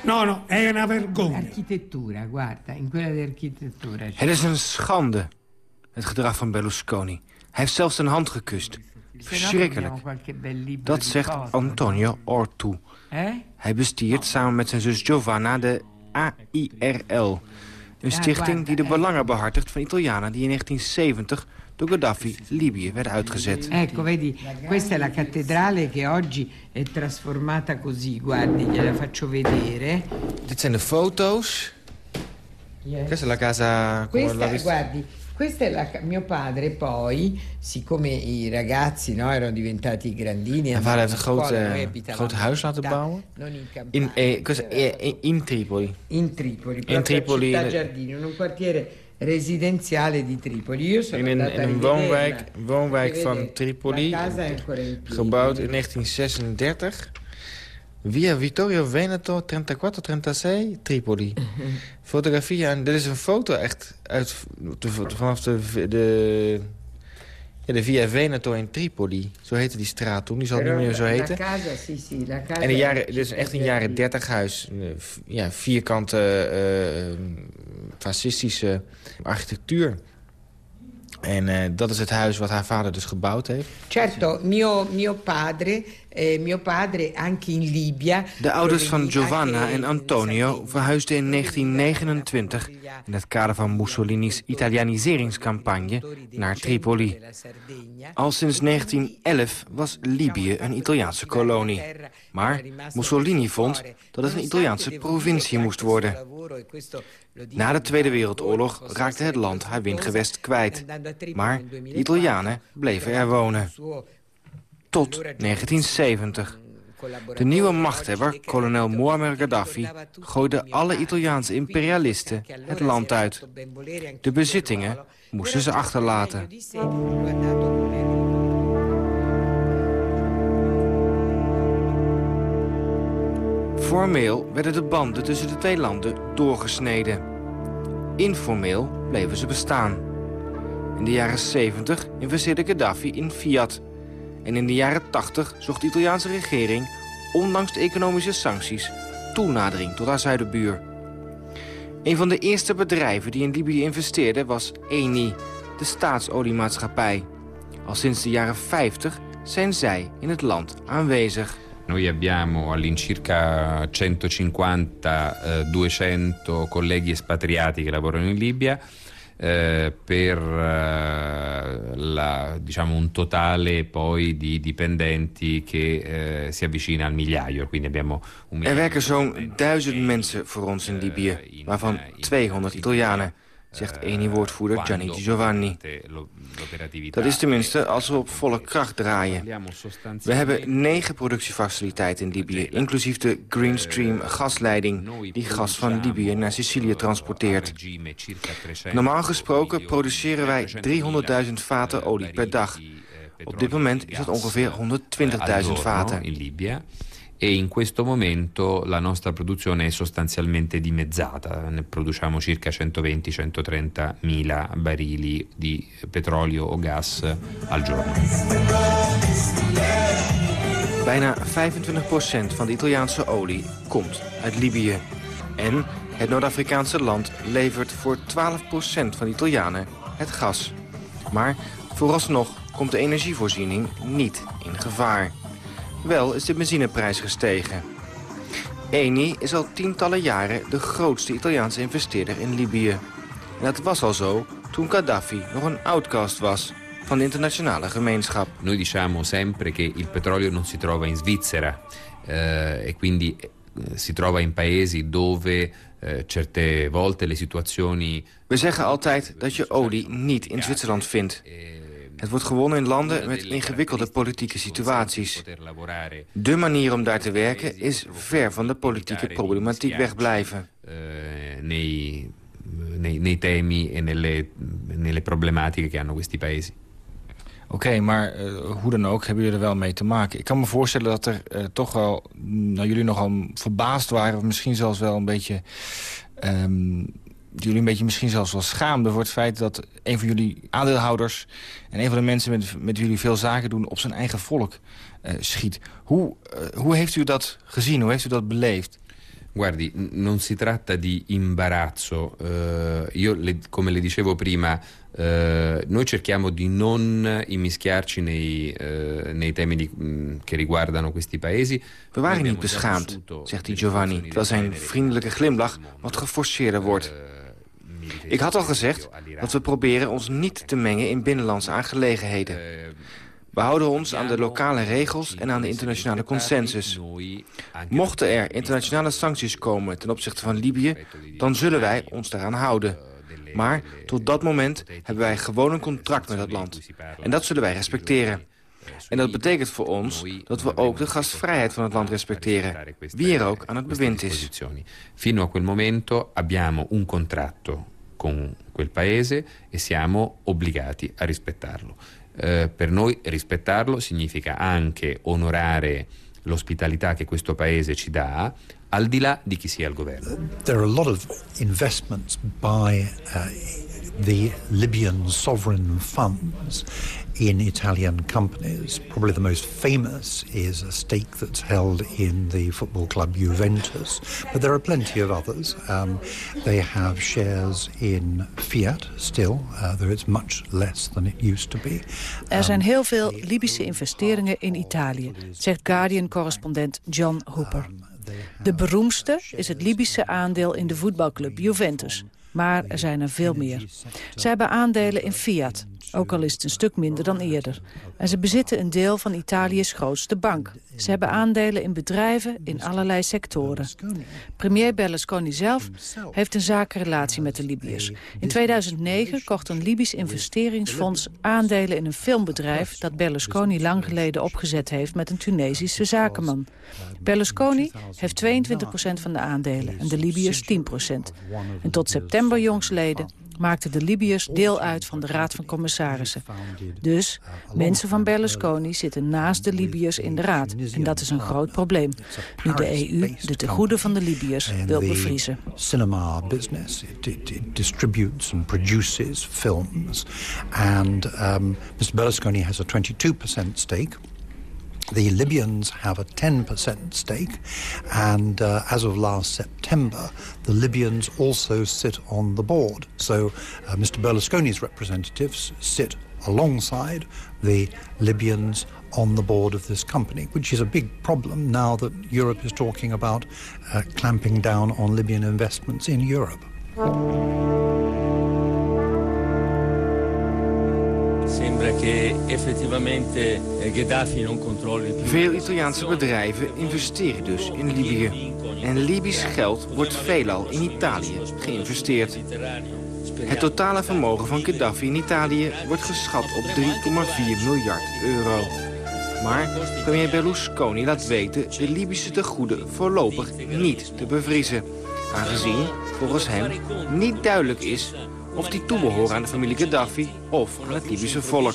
No, no, è una vergogna. Architettura, guarda, in quella di architettura. Het is een schande, het gedrag van Berlusconi. Hij heeft zelfs zijn hand gekust. Verschrikkelijk. Dat zegt Antonio Ortu. Hij bestiert samen met zijn zus Giovanna de AIRL. Een stichting die de belangen behartigt van Italianen... die in 1970 door Gaddafi Libië werd uitgezet. Ecco, vedi, questa è la cattedrale che oggi è trasformata così. Guardi, gliela faccio vedere. Dit zijn de foto's. Questa è la casa... Questa, guardi, questa è la, mio padre poi, siccome i ragazzi no, erano diventati grandini... Mijn vader heeft een groot, eh, huis laten bouwen. In. In, eh, cosa- eh, in Tripoli. In Tripoli, In Tripoli. Città Giardini, in un quartiere residenziale di Tripoli. Io sono In een, in woonwijk, woonwijk van Tripoli. Gebouwd in 1936. Via Vittorio Veneto 3436 Tripoli. Fotografie en dit is een foto echt uit, vanaf de, de, ja, de Via Veneto in Tripoli. Zo heette die straat toen, die zal niet meer zo la heten. casa, sì, sì, la casa En de jaren, dit is echt een jaren. 30 huis. V- Ja, vierkante eh, fascistische architectuur. En eh, dat is het huis wat haar vader dus gebouwd heeft. Certo, mio, mio padre, eh, mio padre anche in Libia... De ouders van Giovanna en Antonio verhuisden in 1929... in het kader van Mussolini's italianiseringscampagne naar Tripoli. Al sinds 1911 was Libië een Italiaanse kolonie. Maar Mussolini vond dat het een Italiaanse provincie moest worden. Na de Tweede Wereldoorlog raakte het land haar windgewest kwijt. Maar de Italianen bleven er wonen. Tot 1970. De nieuwe machthebber, kolonel Muammar Gaddafi, gooide alle Italiaanse imperialisten het land uit. De bezittingen moesten ze achterlaten. Formeel werden de banden tussen de twee landen doorgesneden. Informeel bleven ze bestaan. In de jaren 70 investeerde Gaddafi in Fiat. En in de jaren 80 zocht de Italiaanse regering, ondanks de economische sancties, toenadering tot haar zuidenbuur. Een van de eerste bedrijven die in Libië investeerde was Eni, de staatsoliemaatschappij. Al sinds de jaren 50 zijn zij in het land aanwezig. Noi abbiamo all'incirca 150-200 colleghi espatriati che lavorano in Libia eh, per eh, la, diciamo, un totale poi di dipendenti che eh, si avvicina al migliaio. Quindi abbiamo un Er werken zo'n duizend mensen voor ons in Libië, waarvan 200 Italianen, zegt Eni-woordvoerder Gianni Giovanni. Dat is tenminste als we op volle kracht draaien. We hebben negen productiefaciliteiten in Libië, inclusief de Greenstream gasleiding... die gas van Libië naar Sicilië transporteert. Normaal gesproken produceren wij 300.000 vaten olie per dag. Op dit moment is dat ongeveer 120.000 vaten. in Libia e in questo momento la nostra produzione è sostanzialmente dimezzata, ne produciamo circa 120-130 mila barili di petrolio o gas al giorno. Bijna 25% van de Italiaanse olie komt uit Libië. En het Noord-Afrikaanse land levert voor 12% van de Italianen het gas. Maar vooralsnog komt de energievoorziening niet in gevaar. Wel is de benzineprijs gestegen. Eni is al tientallen jaren de grootste Italiaanse investeerder in Libië. En dat was al zo toen Gaddafi nog een outcast was van de internationale gemeenschap. Noi diciamo sempre che il petrolio non si trova in Svizzera eh, e quindi eh, si trova in paesi dove eh, certe volte le situazioni We zeggen altijd dat je olie niet in Zwitserland vindt. Het wordt gewonnen in landen met ingewikkelde politieke situaties. De manier om daar te werken is ver van de politieke problematiek wegblijven. nei, nei, nei temi e nelle, nelle problematiche che hanno questi paesi. Oké, maar uh, hoe dan ook hebben jullie er wel mee te maken. Ik kan me voorstellen dat er uh, toch wel... Nou, jullie nogal verbaasd waren... of misschien zelfs wel een beetje... Um, jullie een beetje misschien zelfs wel schaamden voor het feit dat een van jullie aandeelhouders... en een van de mensen met, met wie jullie veel zaken doen op zijn eigen volk uh, schiet. Hoe, hoe heeft u dat gezien? Hoe heeft u dat beleefd? Guardi, non si tratta di imbarazzo. Uh, io, le, come le dicevo prima, uh, noi cerchiamo di non immischiarci nei, uh, nei temi di, mh, che riguardano questi paesi. We waren niet beschaamd, zegt die Giovanni, terwijl zijn vriendelijke glimlach wat geforceerder wordt. Ik had al gezegd dat we proberen ons niet te mengen in binnenlandse aangelegenheden. We houden ons aan de lokale regels en aan de internationale consensus. Mochten er internationale sancties komen ten opzichte van Libië... dan zullen wij ons daaraan houden. Maar tot dat moment hebben wij gewoon een contract met dat land. En dat zullen wij respecteren. En dat betekent voor ons dat we ook de gastvrijheid van het land respecteren. Wie er ook aan het bewind is. Fino a quel momento abbiamo un contratto con quel paese e siamo obbligati a rispettarlo. Eh, per noi rispettarlo significa anche onorare l'ospitalità che questo paese ci dà, al di là di chi sia al governo. There are a lot of investments by uh, the Libyan sovereign funds in Italian companies. Probably the most famous is a stake that's held in the football club Juventus, but there are plenty of others. Um, they have shares in Fiat still, uh, though it's much less than it used to be. Er zijn heel veel Libische investeringen in Italië, zegt Guardian-correspondent John Hooper. De beroemdste is het Libische aandeel in de voetbalclub Juventus. Maar er zijn er veel meer. Ze hebben aandelen in Fiat, ook al is het een stuk minder dan eerder. En ze bezitten een deel van Italië's grootste bank. Ze hebben aandelen in bedrijven in allerlei sectoren. Premier Berlusconi zelf heeft een zakenrelatie met de Libiërs. In 2009 kocht een Libisch investeringsfonds aandelen in een filmbedrijf... dat Berlusconi lang geleden opgezet heeft met een Tunesische zakenman. Berlusconi heeft 22% van de aandelen en de Libiërs 10% En tot september jongstleden maakten de Libiërs deel uit van de Raad van Commissarissen. Dus mensen van Berlusconi zitten naast de Libiërs in de Raad. En dat is een groot probleem, nu de EU de tegoeden van de Libiërs wil bevriezen. cinema business, it, it, it distributes and produces films. And um, Mr. Berlusconi has a 22% stake. The Libyans have a 10% stake, and uh, as of last September, the Libyans also sit on the board. So uh, Mr. Berlusconi's representatives sit alongside the Libyans on the board of this company, which is a big problem now that Europe is talking about uh, clamping down on Libyan investments in Europe. Veel Italiaanse bedrijven investeren dus in Libië. En Libisch geld wordt veelal in Italië geïnvesteerd. Het totale vermogen van Gaddafi in Italië wordt geschat op 3,4 miljard euro. Maar premier Berlusconi laat weten de Libische tegoeden voorlopig niet te bevriezen. Aangezien, volgens hem, niet duidelijk is of die toebehoren aan de familie Gaddafi of aan het Libische volk.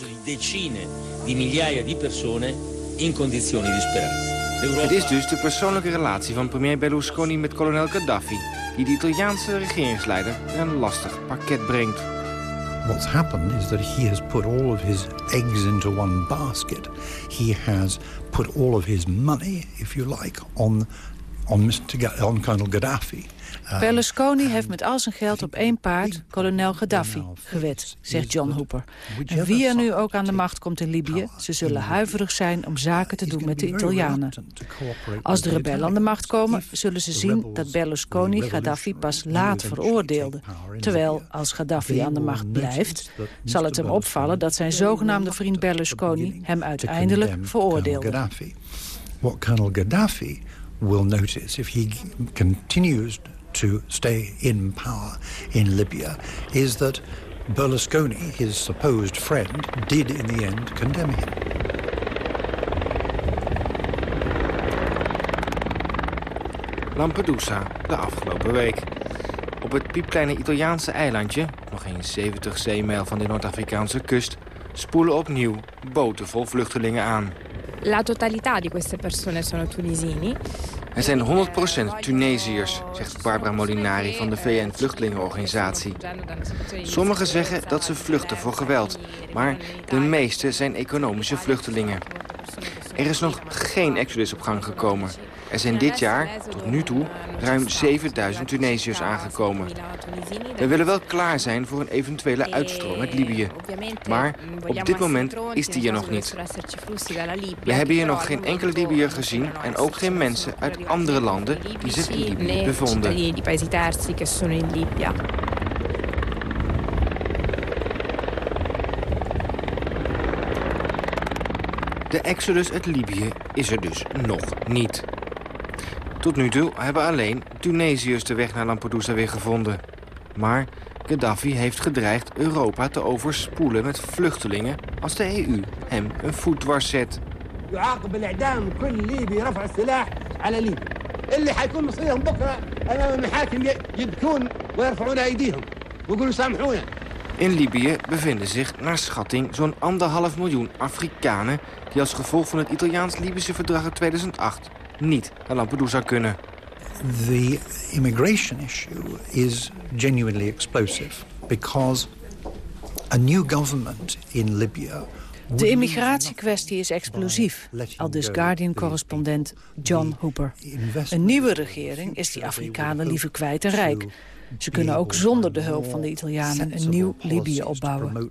Het is dus de persoonlijke relatie van premier Berlusconi met kolonel Gaddafi... die de Italiaanse regeringsleider in een lastig pakket brengt. What's happened is that he has put all of his eggs into one basket. He has put all of his money, if you like, on, on, Mr. Ga on Colonel Gaddafi. Berlusconi heeft met al zijn geld op één paard kolonel Gaddafi gewet, zegt John Hooper. En wie er nu ook aan de macht komt in Libië, ze zullen huiverig zijn om zaken te doen met de Italianen. Als de rebellen aan de macht komen, zullen ze zien dat Berlusconi Gaddafi pas laat veroordeelde. Terwijl, als Gaddafi aan de macht blijft, zal het hem opvallen dat zijn zogenaamde vriend Berlusconi hem uiteindelijk veroordeelde. What Colonel Gaddafi will notice if he continues to stay in power in Libya is that Berlusconi, his supposed friend, did in the end condemn him. Lampedusa, de afgelopen week. Op het piepkleine Italiaanse eilandje, nog geen 70 zeemijl van de Noord-Afrikaanse kust... spoelen opnieuw boten vol vluchtelingen aan. La totalità di queste persone sono tunisini. Het zijn 100% Tunesiërs, zegt Barbara Molinari van de VN-vluchtelingenorganisatie. Sommigen zeggen dat ze vluchten voor geweld, maar de meeste zijn economische vluchtelingen. Er is nog geen exodus op gang gekomen. Er zijn dit jaar, tot nu toe, ruim 7000 Tunesiërs aangekomen. We willen wel klaar zijn voor een eventuele uitstroom uit Libië. Maar op dit moment is die er nog niet. We hebben hier nog geen enkele Libiër gezien... en ook geen mensen uit andere landen die zich in Libië bevonden. De exodus uit Libië is er dus nog niet. Tot nu toe hebben alleen Tunesiërs de weg naar Lampedusa weer gevonden. Maar Gaddafi heeft gedreigd Europa te overspoelen met vluchtelingen... als de EU hem een voet dwars zet. In Libië bevinden zich naar schatting zo'n anderhalf miljoen Afrikanen... die als gevolg van het Italiaans-Libische verdrag uit 2008 niet naar Lampedusa kunnen. The immigration issue is genuinely explosive because a new government in Libya de immigratiekwestie is explosief, al dus Guardian-correspondent John Hooper. Een nieuwe regering is die Afrikanen liever kwijt en rijk. Ze kunnen ook zonder de hulp van de Italianen een nieuw Libië opbouwen.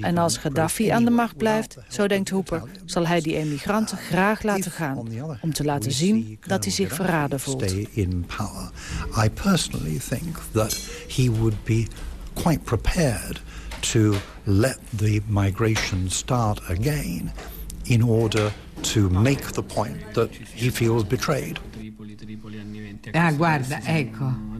En als Gaddafi aan de macht blijft, zo denkt Hooper... zal hij die emigranten graag laten gaan... om te laten zien dat hij zich verraden voelt. I personally think that he would be quite prepared to let the migration start again in order to make the point that he feels betrayed. Ah, guarda, ecco.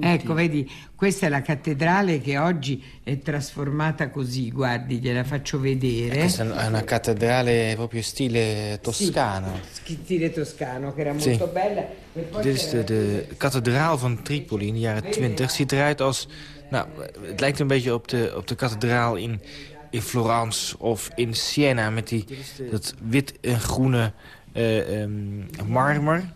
Ecco, vedi, questa è la cattedrale che oggi è trasformata così, guardi, gliela faccio vedere. Questa è una cattedrale proprio stile toscano. Sì, stile toscano, che era molto bella. Dit is de, de kathedraal van Tripoli in de jaren 20. Ziet eruit als... Nou, het lijkt een beetje op de, op de kathedraal in, in Florence of in Siena... met die, dat wit en groene uh, um, marmer.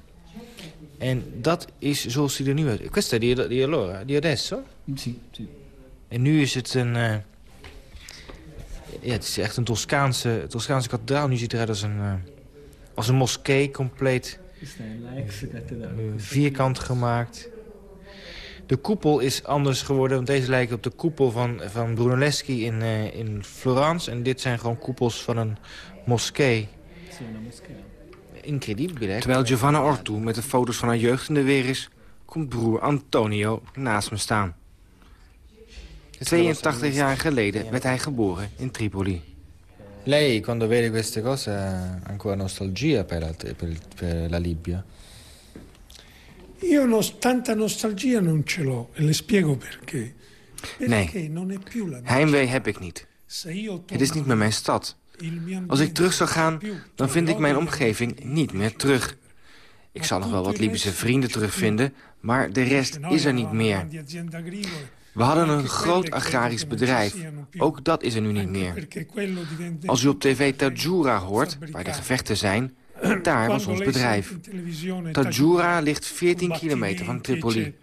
En dat is zoals hij er nu uit. Questa di, di allora, di adesso? Sì, sì. En nu is het een... Uh, ja, het is echt een Toscaanse, Toscaanse kathedraal. Nu ziet het eruit als een, uh, als een moskee, compleet vierkant gemaakt. De koepel is anders geworden, want deze lijkt op de koepel van, van Brunelleschi in, uh, in Florence. En dit zijn gewoon koepels van een moskee. Incredibile. Terwijl Giovanna Ortu met de foto's van haar jeugd in de weer is... komt broer Antonio naast me staan. 82 jaar geleden werd hij geboren in Tripoli. Lei, quando vede queste cose, ha ancora nostalgia per la, per, per la Libia? Io no, tanta nostalgia non ce l'ho e le spiego perché. Nee, heimwee heb ik niet. Het is niet meer mijn stad. Als ik terug zou gaan, dan vind ik mijn omgeving niet meer terug. Ik zal nog wel wat Libische vrienden terugvinden, maar de rest is er niet meer. We hadden een groot agrarisch bedrijf. Ook dat is er nu niet meer. Als u op tv Tajura hoort, waar de gevechten zijn... daar was ons bedrijf. Tajura ligt 14 kilometer van Tripoli.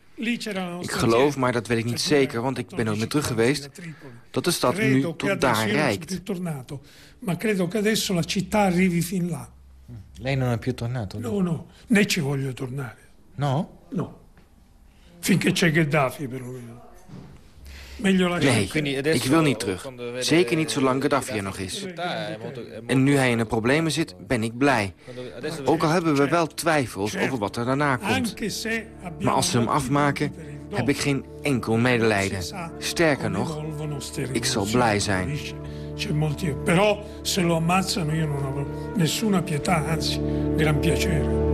Ik geloof, maar dat weet ik niet zeker, want ik ben nooit meer terug geweest... dat de stad nu tot daar reikt. Ma credo che adesso la città arrivi fin là. Lei non è più tornato? No, no, né ci voglio tornare. No? No. Finché c'è Gheddafi, perlomeno. Nee, ik wil niet terug. Zeker niet zolang Gaddafi er nog is. En nu hij in de problemen zit, ben ik blij. Ook al hebben we wel twijfels over wat er daarna komt. Maar als ze hem afmaken, heb ik geen enkel medelijden. Sterker nog, ik zal blij zijn c'è molti, però se lo ammazzano io non avrò nessuna pietà, anzi gran piacere.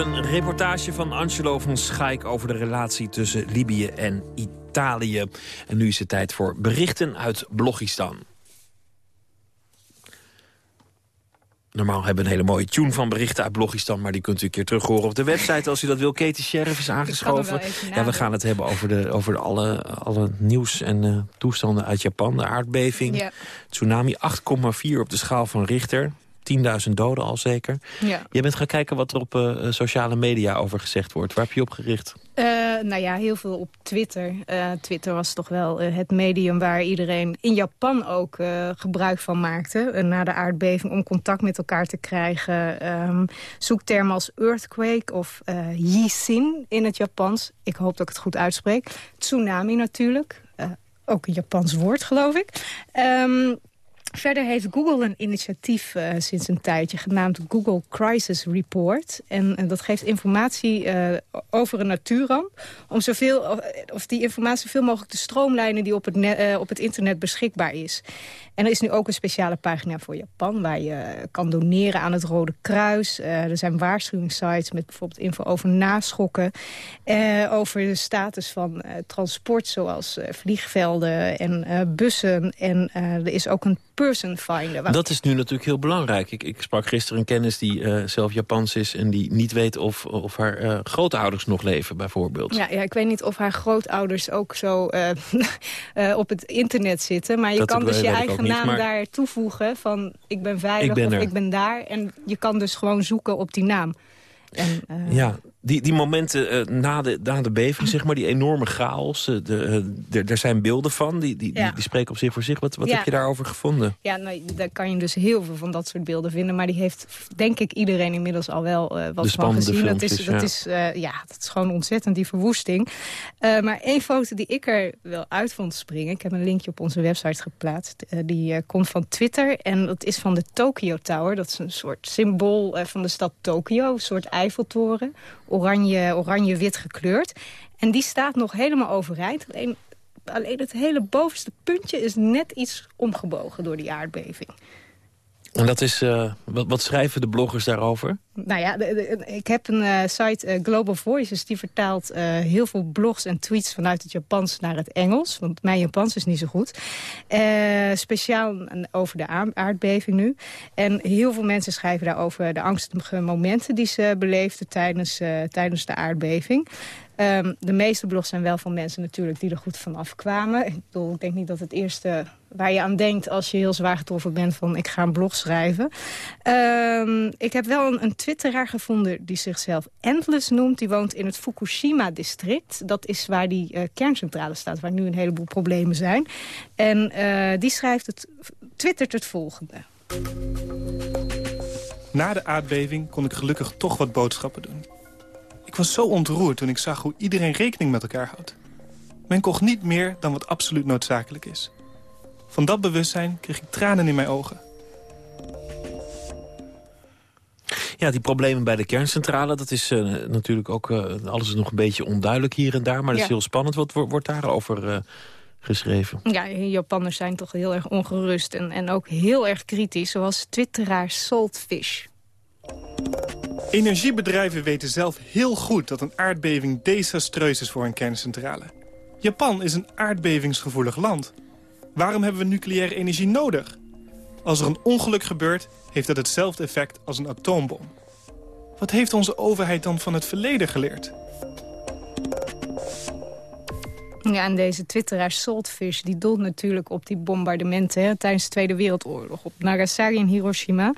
een reportage van Angelo van Schaik over de relatie tussen Libië en Italië. En nu is het tijd voor berichten uit Blochistan. Normaal hebben we een hele mooie tune van berichten uit Blogistan... maar die kunt u een keer terug horen op de website als u dat wil. Katie Sheriff is aangeschoven. Ja, we gaan het hebben over, de, over de alle, alle nieuws en uh, toestanden uit Japan. De aardbeving, ja. tsunami 8,4 op de schaal van Richter. 10.000 doden al zeker. Ja. Je bent gaan kijken wat er op uh, sociale media over gezegd wordt. Waar heb je op gericht? Uh, nou ja, heel veel op Twitter. Uh, Twitter was toch wel het medium waar iedereen in Japan ook gebruik van maakte. na de aardbeving om contact met elkaar te krijgen. Um, zoektermen als earthquake of Yisin in het Japans. Ik hoop dat ik het goed uitspreek. Tsunami natuurlijk. ook een Japans woord, geloof ik. Um, Verder heeft Google een initiatief uh, sinds een tijdje genaamd Google Crisis Report. En, en dat geeft informatie uh, over een natuurramp. Om zoveel, of, of die informatie zoveel mogelijk te stroomlijnen die op het, op het internet beschikbaar is. En er is nu ook een speciale pagina voor Japan... waar je kan doneren aan het Rode Kruis. er zijn waarschuwingssites met bijvoorbeeld info over naschokken. over de status van transport zoals vliegvelden en bussen. En er is ook een person. Dat is nu natuurlijk heel belangrijk. Ik, ik sprak gisteren een kennis die uh, zelf Japans is... en die niet weet of, of haar uh, grootouders nog leven, bijvoorbeeld. Ja, ja, ik weet niet of haar grootouders ook zo uh, op het internet zitten. Maar je kan dus je eigen naam maar... daar toevoegen van... ik ben veilig ik ben of ik ben daar. En je kan dus gewoon zoeken op die naam. En, ja, die, die momenten uh, na, de, na de beving, zeg maar, die enorme chaos. Uh, de, uh, er zijn beelden van, die, die, die, die, spreken op zich voor zich. Wat, wat heb je daarover gevonden? Ja, nou, daar kan je dus heel veel van dat soort beelden vinden. Maar die heeft, denk ik, iedereen inmiddels al wel wat van gezien. dat is, dat, is, ja, dat is gewoon ontzettend, die verwoesting. maar één foto die ik er wel uit vond springen... ik heb een linkje op onze website geplaatst. die komt van Twitter en dat is van de Tokyo Tower. Dat is een soort symbool van de stad Tokio, een soort Eiffeltoren oranje, oranje-wit gekleurd. En die staat nog helemaal overeind. Alleen, alleen het hele bovenste puntje is net iets omgebogen door die aardbeving. En dat is, uh, wat, wat, schrijven de bloggers daarover? Nou ja, ik heb een uh, site, uh, Global Voices, die vertaalt heel veel blogs en tweets vanuit het Japans naar het Engels. Want mijn Japans is niet zo goed. speciaal over de aardbeving nu. En heel veel mensen schrijven daarover de angstige momenten die ze beleefden tijdens, tijdens de aardbeving. Um, de meeste blogs zijn wel van mensen natuurlijk die er goed van afkwamen. Ik bedoel, ik denk niet dat het eerste waar je aan denkt als je heel zwaar getroffen bent van ik ga een blog schrijven. Um, ik heb wel een, een twitteraar gevonden die zichzelf Endless noemt. Die woont in het Fukushima-district. Dat is waar die uh, kerncentrale staat, waar nu een heleboel problemen zijn. En uh, die schrijft het, twittert het volgende. Na de aardbeving kon ik gelukkig toch wat boodschappen doen. Ik was zo ontroerd toen ik zag hoe iedereen rekening met elkaar houdt. Men kocht niet meer dan wat absoluut noodzakelijk is. Van dat bewustzijn kreeg ik tranen in mijn ogen. Ja, die problemen bij de kerncentrale, dat is uh, natuurlijk ook... Uh, alles is nog een beetje onduidelijk hier en daar, maar dat is heel spannend. Wat wordt, wordt daarover uh, geschreven? Ja, Japanners zijn toch heel erg ongerust en, en ook heel erg kritisch, zoals twitteraar Saltfish. Energiebedrijven weten zelf heel goed dat een aardbeving desastreus is voor een kerncentrale. Japan is een aardbevingsgevoelig land. Waarom hebben we nucleaire energie nodig? Als er een ongeluk gebeurt, heeft dat hetzelfde effect als een atoombom. Wat heeft onze overheid dan van het verleden geleerd? Ja, en deze twitteraar Saltfish die doelt natuurlijk op die bombardementen hè, tijdens de Tweede Wereldoorlog op Nagasaki en Hiroshima.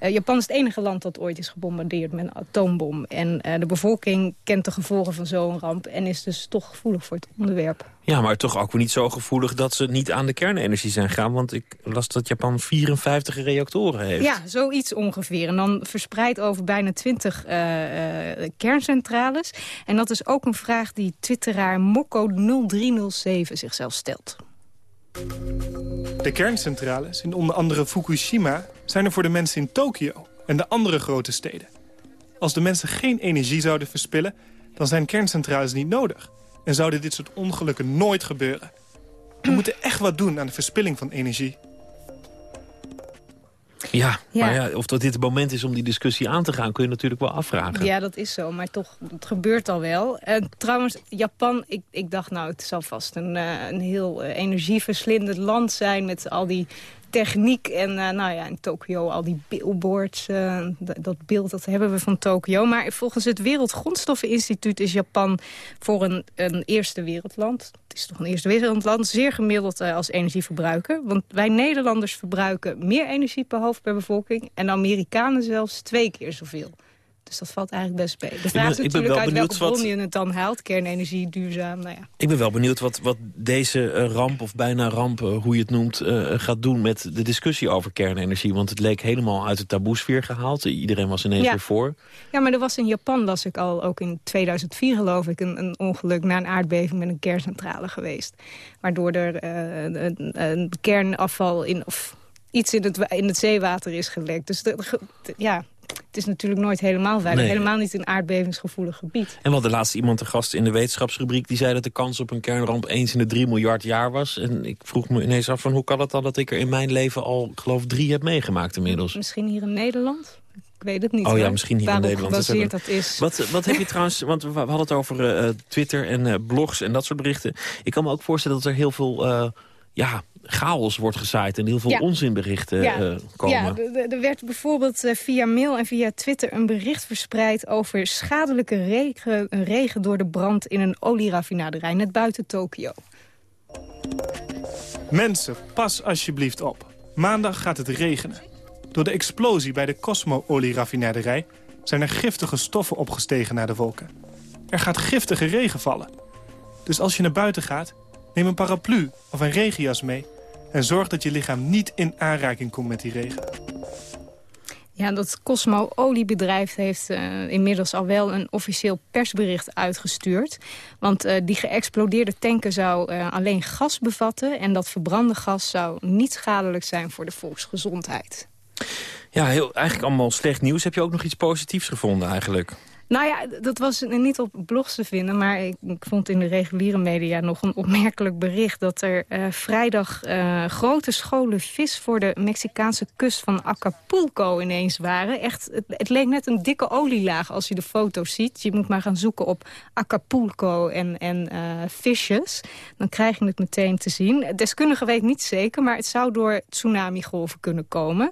Uh, Japan is het enige land dat ooit is gebombardeerd met een atoombom. En uh, de bevolking kent de gevolgen van zo'n ramp en is dus toch gevoelig voor het onderwerp. Ja, maar toch ook niet zo gevoelig dat ze niet aan de kernenergie zijn gaan. Want ik las dat Japan 54 reactoren heeft. Ja, zoiets ongeveer. En dan verspreid over bijna 20 uh, kerncentrales. En dat is ook een vraag die twitteraar Mokko0307 zichzelf stelt. De kerncentrales in onder andere Fukushima zijn er voor de mensen in Tokio en de andere grote steden. Als de mensen geen energie zouden verspillen, dan zijn kerncentrales niet nodig. En zouden dit soort ongelukken nooit gebeuren. We moeten echt wat doen aan de verspilling van energie. Ja, maar ja, of dat dit het moment is om die discussie aan te gaan... kun je natuurlijk wel afvragen. Ja, dat is zo, maar toch, het gebeurt al wel. En trouwens, Japan, ik, ik dacht nou, het zal vast een, eh, een heel uh, energieverslindend land zijn... met al die techniek. En uh, nou ja, in Tokio al die billboards. Uh, dat beeld dat hebben we van Tokio. Maar volgens het Wereldgrondstoffeninstituut is Japan voor een, een eerste wereldland... het is toch een eerste wereldland, zeer gemiddeld uh, als energieverbruiker. Want wij Nederlanders verbruiken meer energie per hoofd per bevolking... en Amerikanen zelfs twee keer zoveel. Dus dat valt eigenlijk best mee. De vraag is natuurlijk uit welke bron wat... je het dan haalt. Kernenergie, duurzaam, nou ja. Ik ben wel benieuwd wat, wat deze uh, ramp, of bijna ramp, uh, hoe je het noemt... Uh, gaat doen met de discussie over kernenergie. Want het leek helemaal uit de taboesfeer gehaald. Iedereen was ineens ja. weer voor. Ja, maar er was in Japan, las ik al, ook in 2004 geloof ik... een, een ongeluk na een aardbeving met een kerncentrale geweest. Waardoor er een, een, kernafval in... Of, iets in het, in het zeewater is gelekt. Dus de, de, ja, het is natuurlijk nooit helemaal veilig. Nee. Helemaal niet een aardbevingsgevoelig gebied. En we hadden laatst iemand te gast in de wetenschapsrubriek... die zei dat de kans op een kernramp eens in de 3 miljard jaar was. En ik vroeg me ineens af van hoe kan het dan dat ik er in mijn leven al, geloof drie heb meegemaakt inmiddels. Misschien hier in Nederland? Ik weet het niet. Oh ja, misschien hier in Nederland. gebaseerd dat is. Wat, wat heb je trouwens, want we hadden het over uh, Twitter en uh, blogs en dat soort berichten. Ik kan me ook voorstellen dat er heel veel... Uh, ja, chaos wordt gezaaid en heel veel Ja. onzinberichten Ja. uh, komen. Ja, er werd bijvoorbeeld eh, via mail en via Twitter een bericht verspreid over schadelijke regen, regen door de brand in een olieraffinaderij net buiten Tokio. Mensen, pas alsjeblieft op. Maandag gaat het regenen. Door de explosie bij de Cosmo-olieraffinaderij... zijn er giftige stoffen opgestegen naar de wolken. Er gaat giftige regen vallen. Dus als je naar buiten gaat, neem een paraplu of een regenjas mee... en zorg dat je lichaam niet in aanraking komt met die regen. Ja, dat Cosmo oliebedrijf heeft eh, inmiddels al wel een officieel persbericht uitgestuurd. Want eh, die geëxplodeerde tanker zou eh, alleen gas bevatten... en dat verbrande gas zou niet schadelijk zijn voor de volksgezondheid. Ja, heel, eigenlijk allemaal slecht nieuws. Heb je ook nog iets positiefs gevonden eigenlijk? Nou ja, dat was niet op blogs te vinden, maar ik, ik vond in de reguliere media nog een opmerkelijk bericht dat er eh, vrijdag eh, grote scholen vis voor de Mexicaanse kust van Acapulco ineens waren. Echt, het, het leek net een dikke olielaag als je de foto's ziet. Je moet maar gaan zoeken op Acapulco en, en eh, visjes. Dan krijg je het meteen te zien. Deskundigen weten niet zeker, maar het zou door tsunamigolven kunnen komen.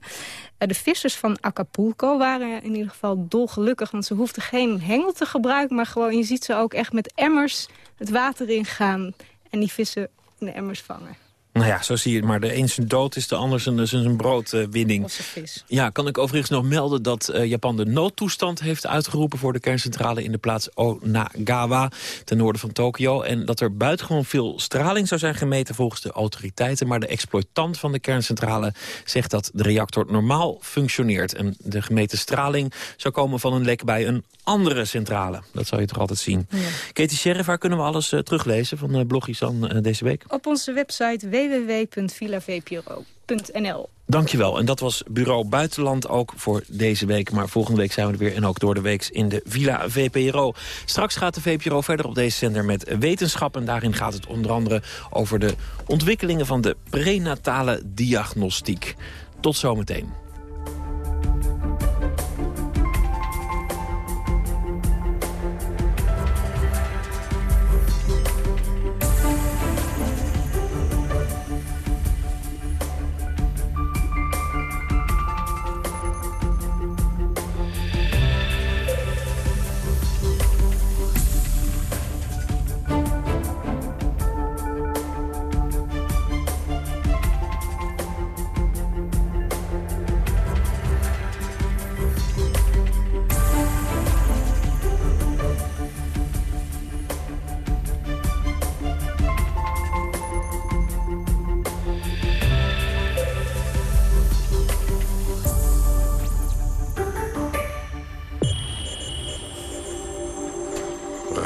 Eh, De vissers van Acapulco waren in ieder geval dolgelukkig... want ze hoefden geen hengel te gebruiken... maar gewoon, je ziet ze ook echt met emmers het water ingaan... en die vissen in de emmers vangen. Nou ja, zo zie je het. Maar de een zijn dood is de ander zijn, zijn broodwinning. Vis. Ja, kan ik overigens nog melden dat eh, Japan de noodtoestand heeft uitgeroepen... voor de kerncentrale in de plaats Onagawa, ten noorden van Tokio. En dat er buitengewoon veel straling zou zijn gemeten volgens de autoriteiten. Maar de exploitant van de kerncentrale zegt dat de reactor normaal functioneert. En de gemeten straling zou komen van een lek bij een andere centrale. Dat zou je toch altijd zien. Ja. Katie Sheriff, waar kunnen we alles eh, teruglezen van uh, Blogisan eh, deze week? Op onze website www.villavpro.nl Dankjewel. En dat was Bureau Buitenland ook voor deze week. Maar volgende week zijn we er weer en ook door de week in de Villa VPRO. Straks gaat de VPRO verder op deze zender met wetenschap. En daarin gaat het onder andere over de ontwikkelingen van de prenatale diagnostiek. Tot zometeen.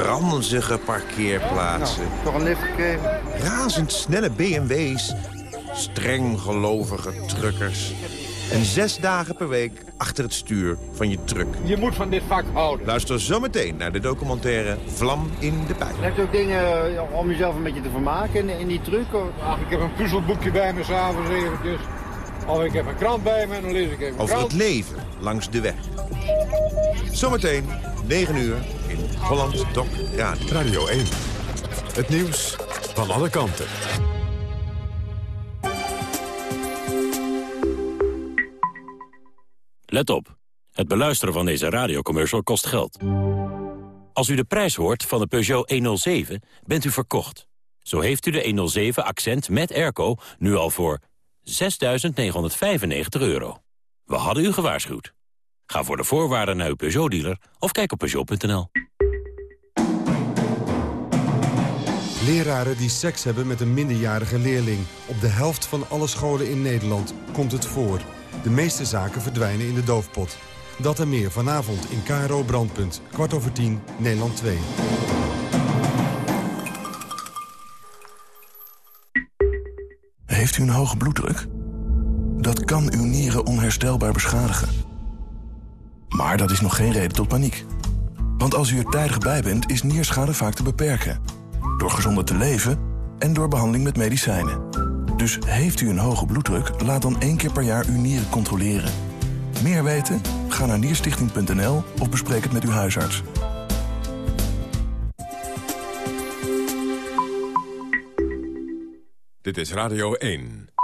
Ranzige parkeerplaatsen. Nou, toch een lift gekregen? Razendsnelle BMW's. Streng gelovige truckers. En zes dagen per week achter het stuur van je truck. Je moet van dit vak houden. Luister zometeen naar de documentaire Vlam in de Pijp. Heb je ook dingen eh, om jezelf een beetje te vermaken in, in die truck? Of? Ach, ik heb een puzzelboekje bij me s'avonds eventjes. Of ik heb een krant bij me en dan lees ik even Over het leven langs de weg. Zometeen, 9 uur, Holland Doc Radio. Radio 1. Het nieuws van alle kanten. Let op. Het beluisteren van deze radiocommercial kost geld. Als u de prijs hoort van de Peugeot 107, bent u verkocht. Zo heeft u de 107 Accent met airco nu al voor 6.995 euro. We hadden u gewaarschuwd. Ga voor de voorwaarden naar uw Peugeot-dealer of kijk op Peugeot.nl. Leraren die seks hebben met een minderjarige leerling. Op de helft van alle scholen in Nederland komt het voor. De meeste zaken verdwijnen in de doofpot. Dat en meer vanavond in KRO Brandpunt. Kwart over tien, Nederland 2. Heeft u een hoge bloeddruk? Dat kan uw nieren onherstelbaar beschadigen. Maar dat is nog geen reden tot paniek. Want als u er tijdig bij bent, is nierschade vaak te beperken. Door gezonder te leven en door behandeling met medicijnen. Dus heeft u een hoge bloeddruk, laat dan één keer per jaar uw nieren controleren. Meer weten? Ga naar nierstichting.nl of bespreek het met uw huisarts. Dit is Radio 1.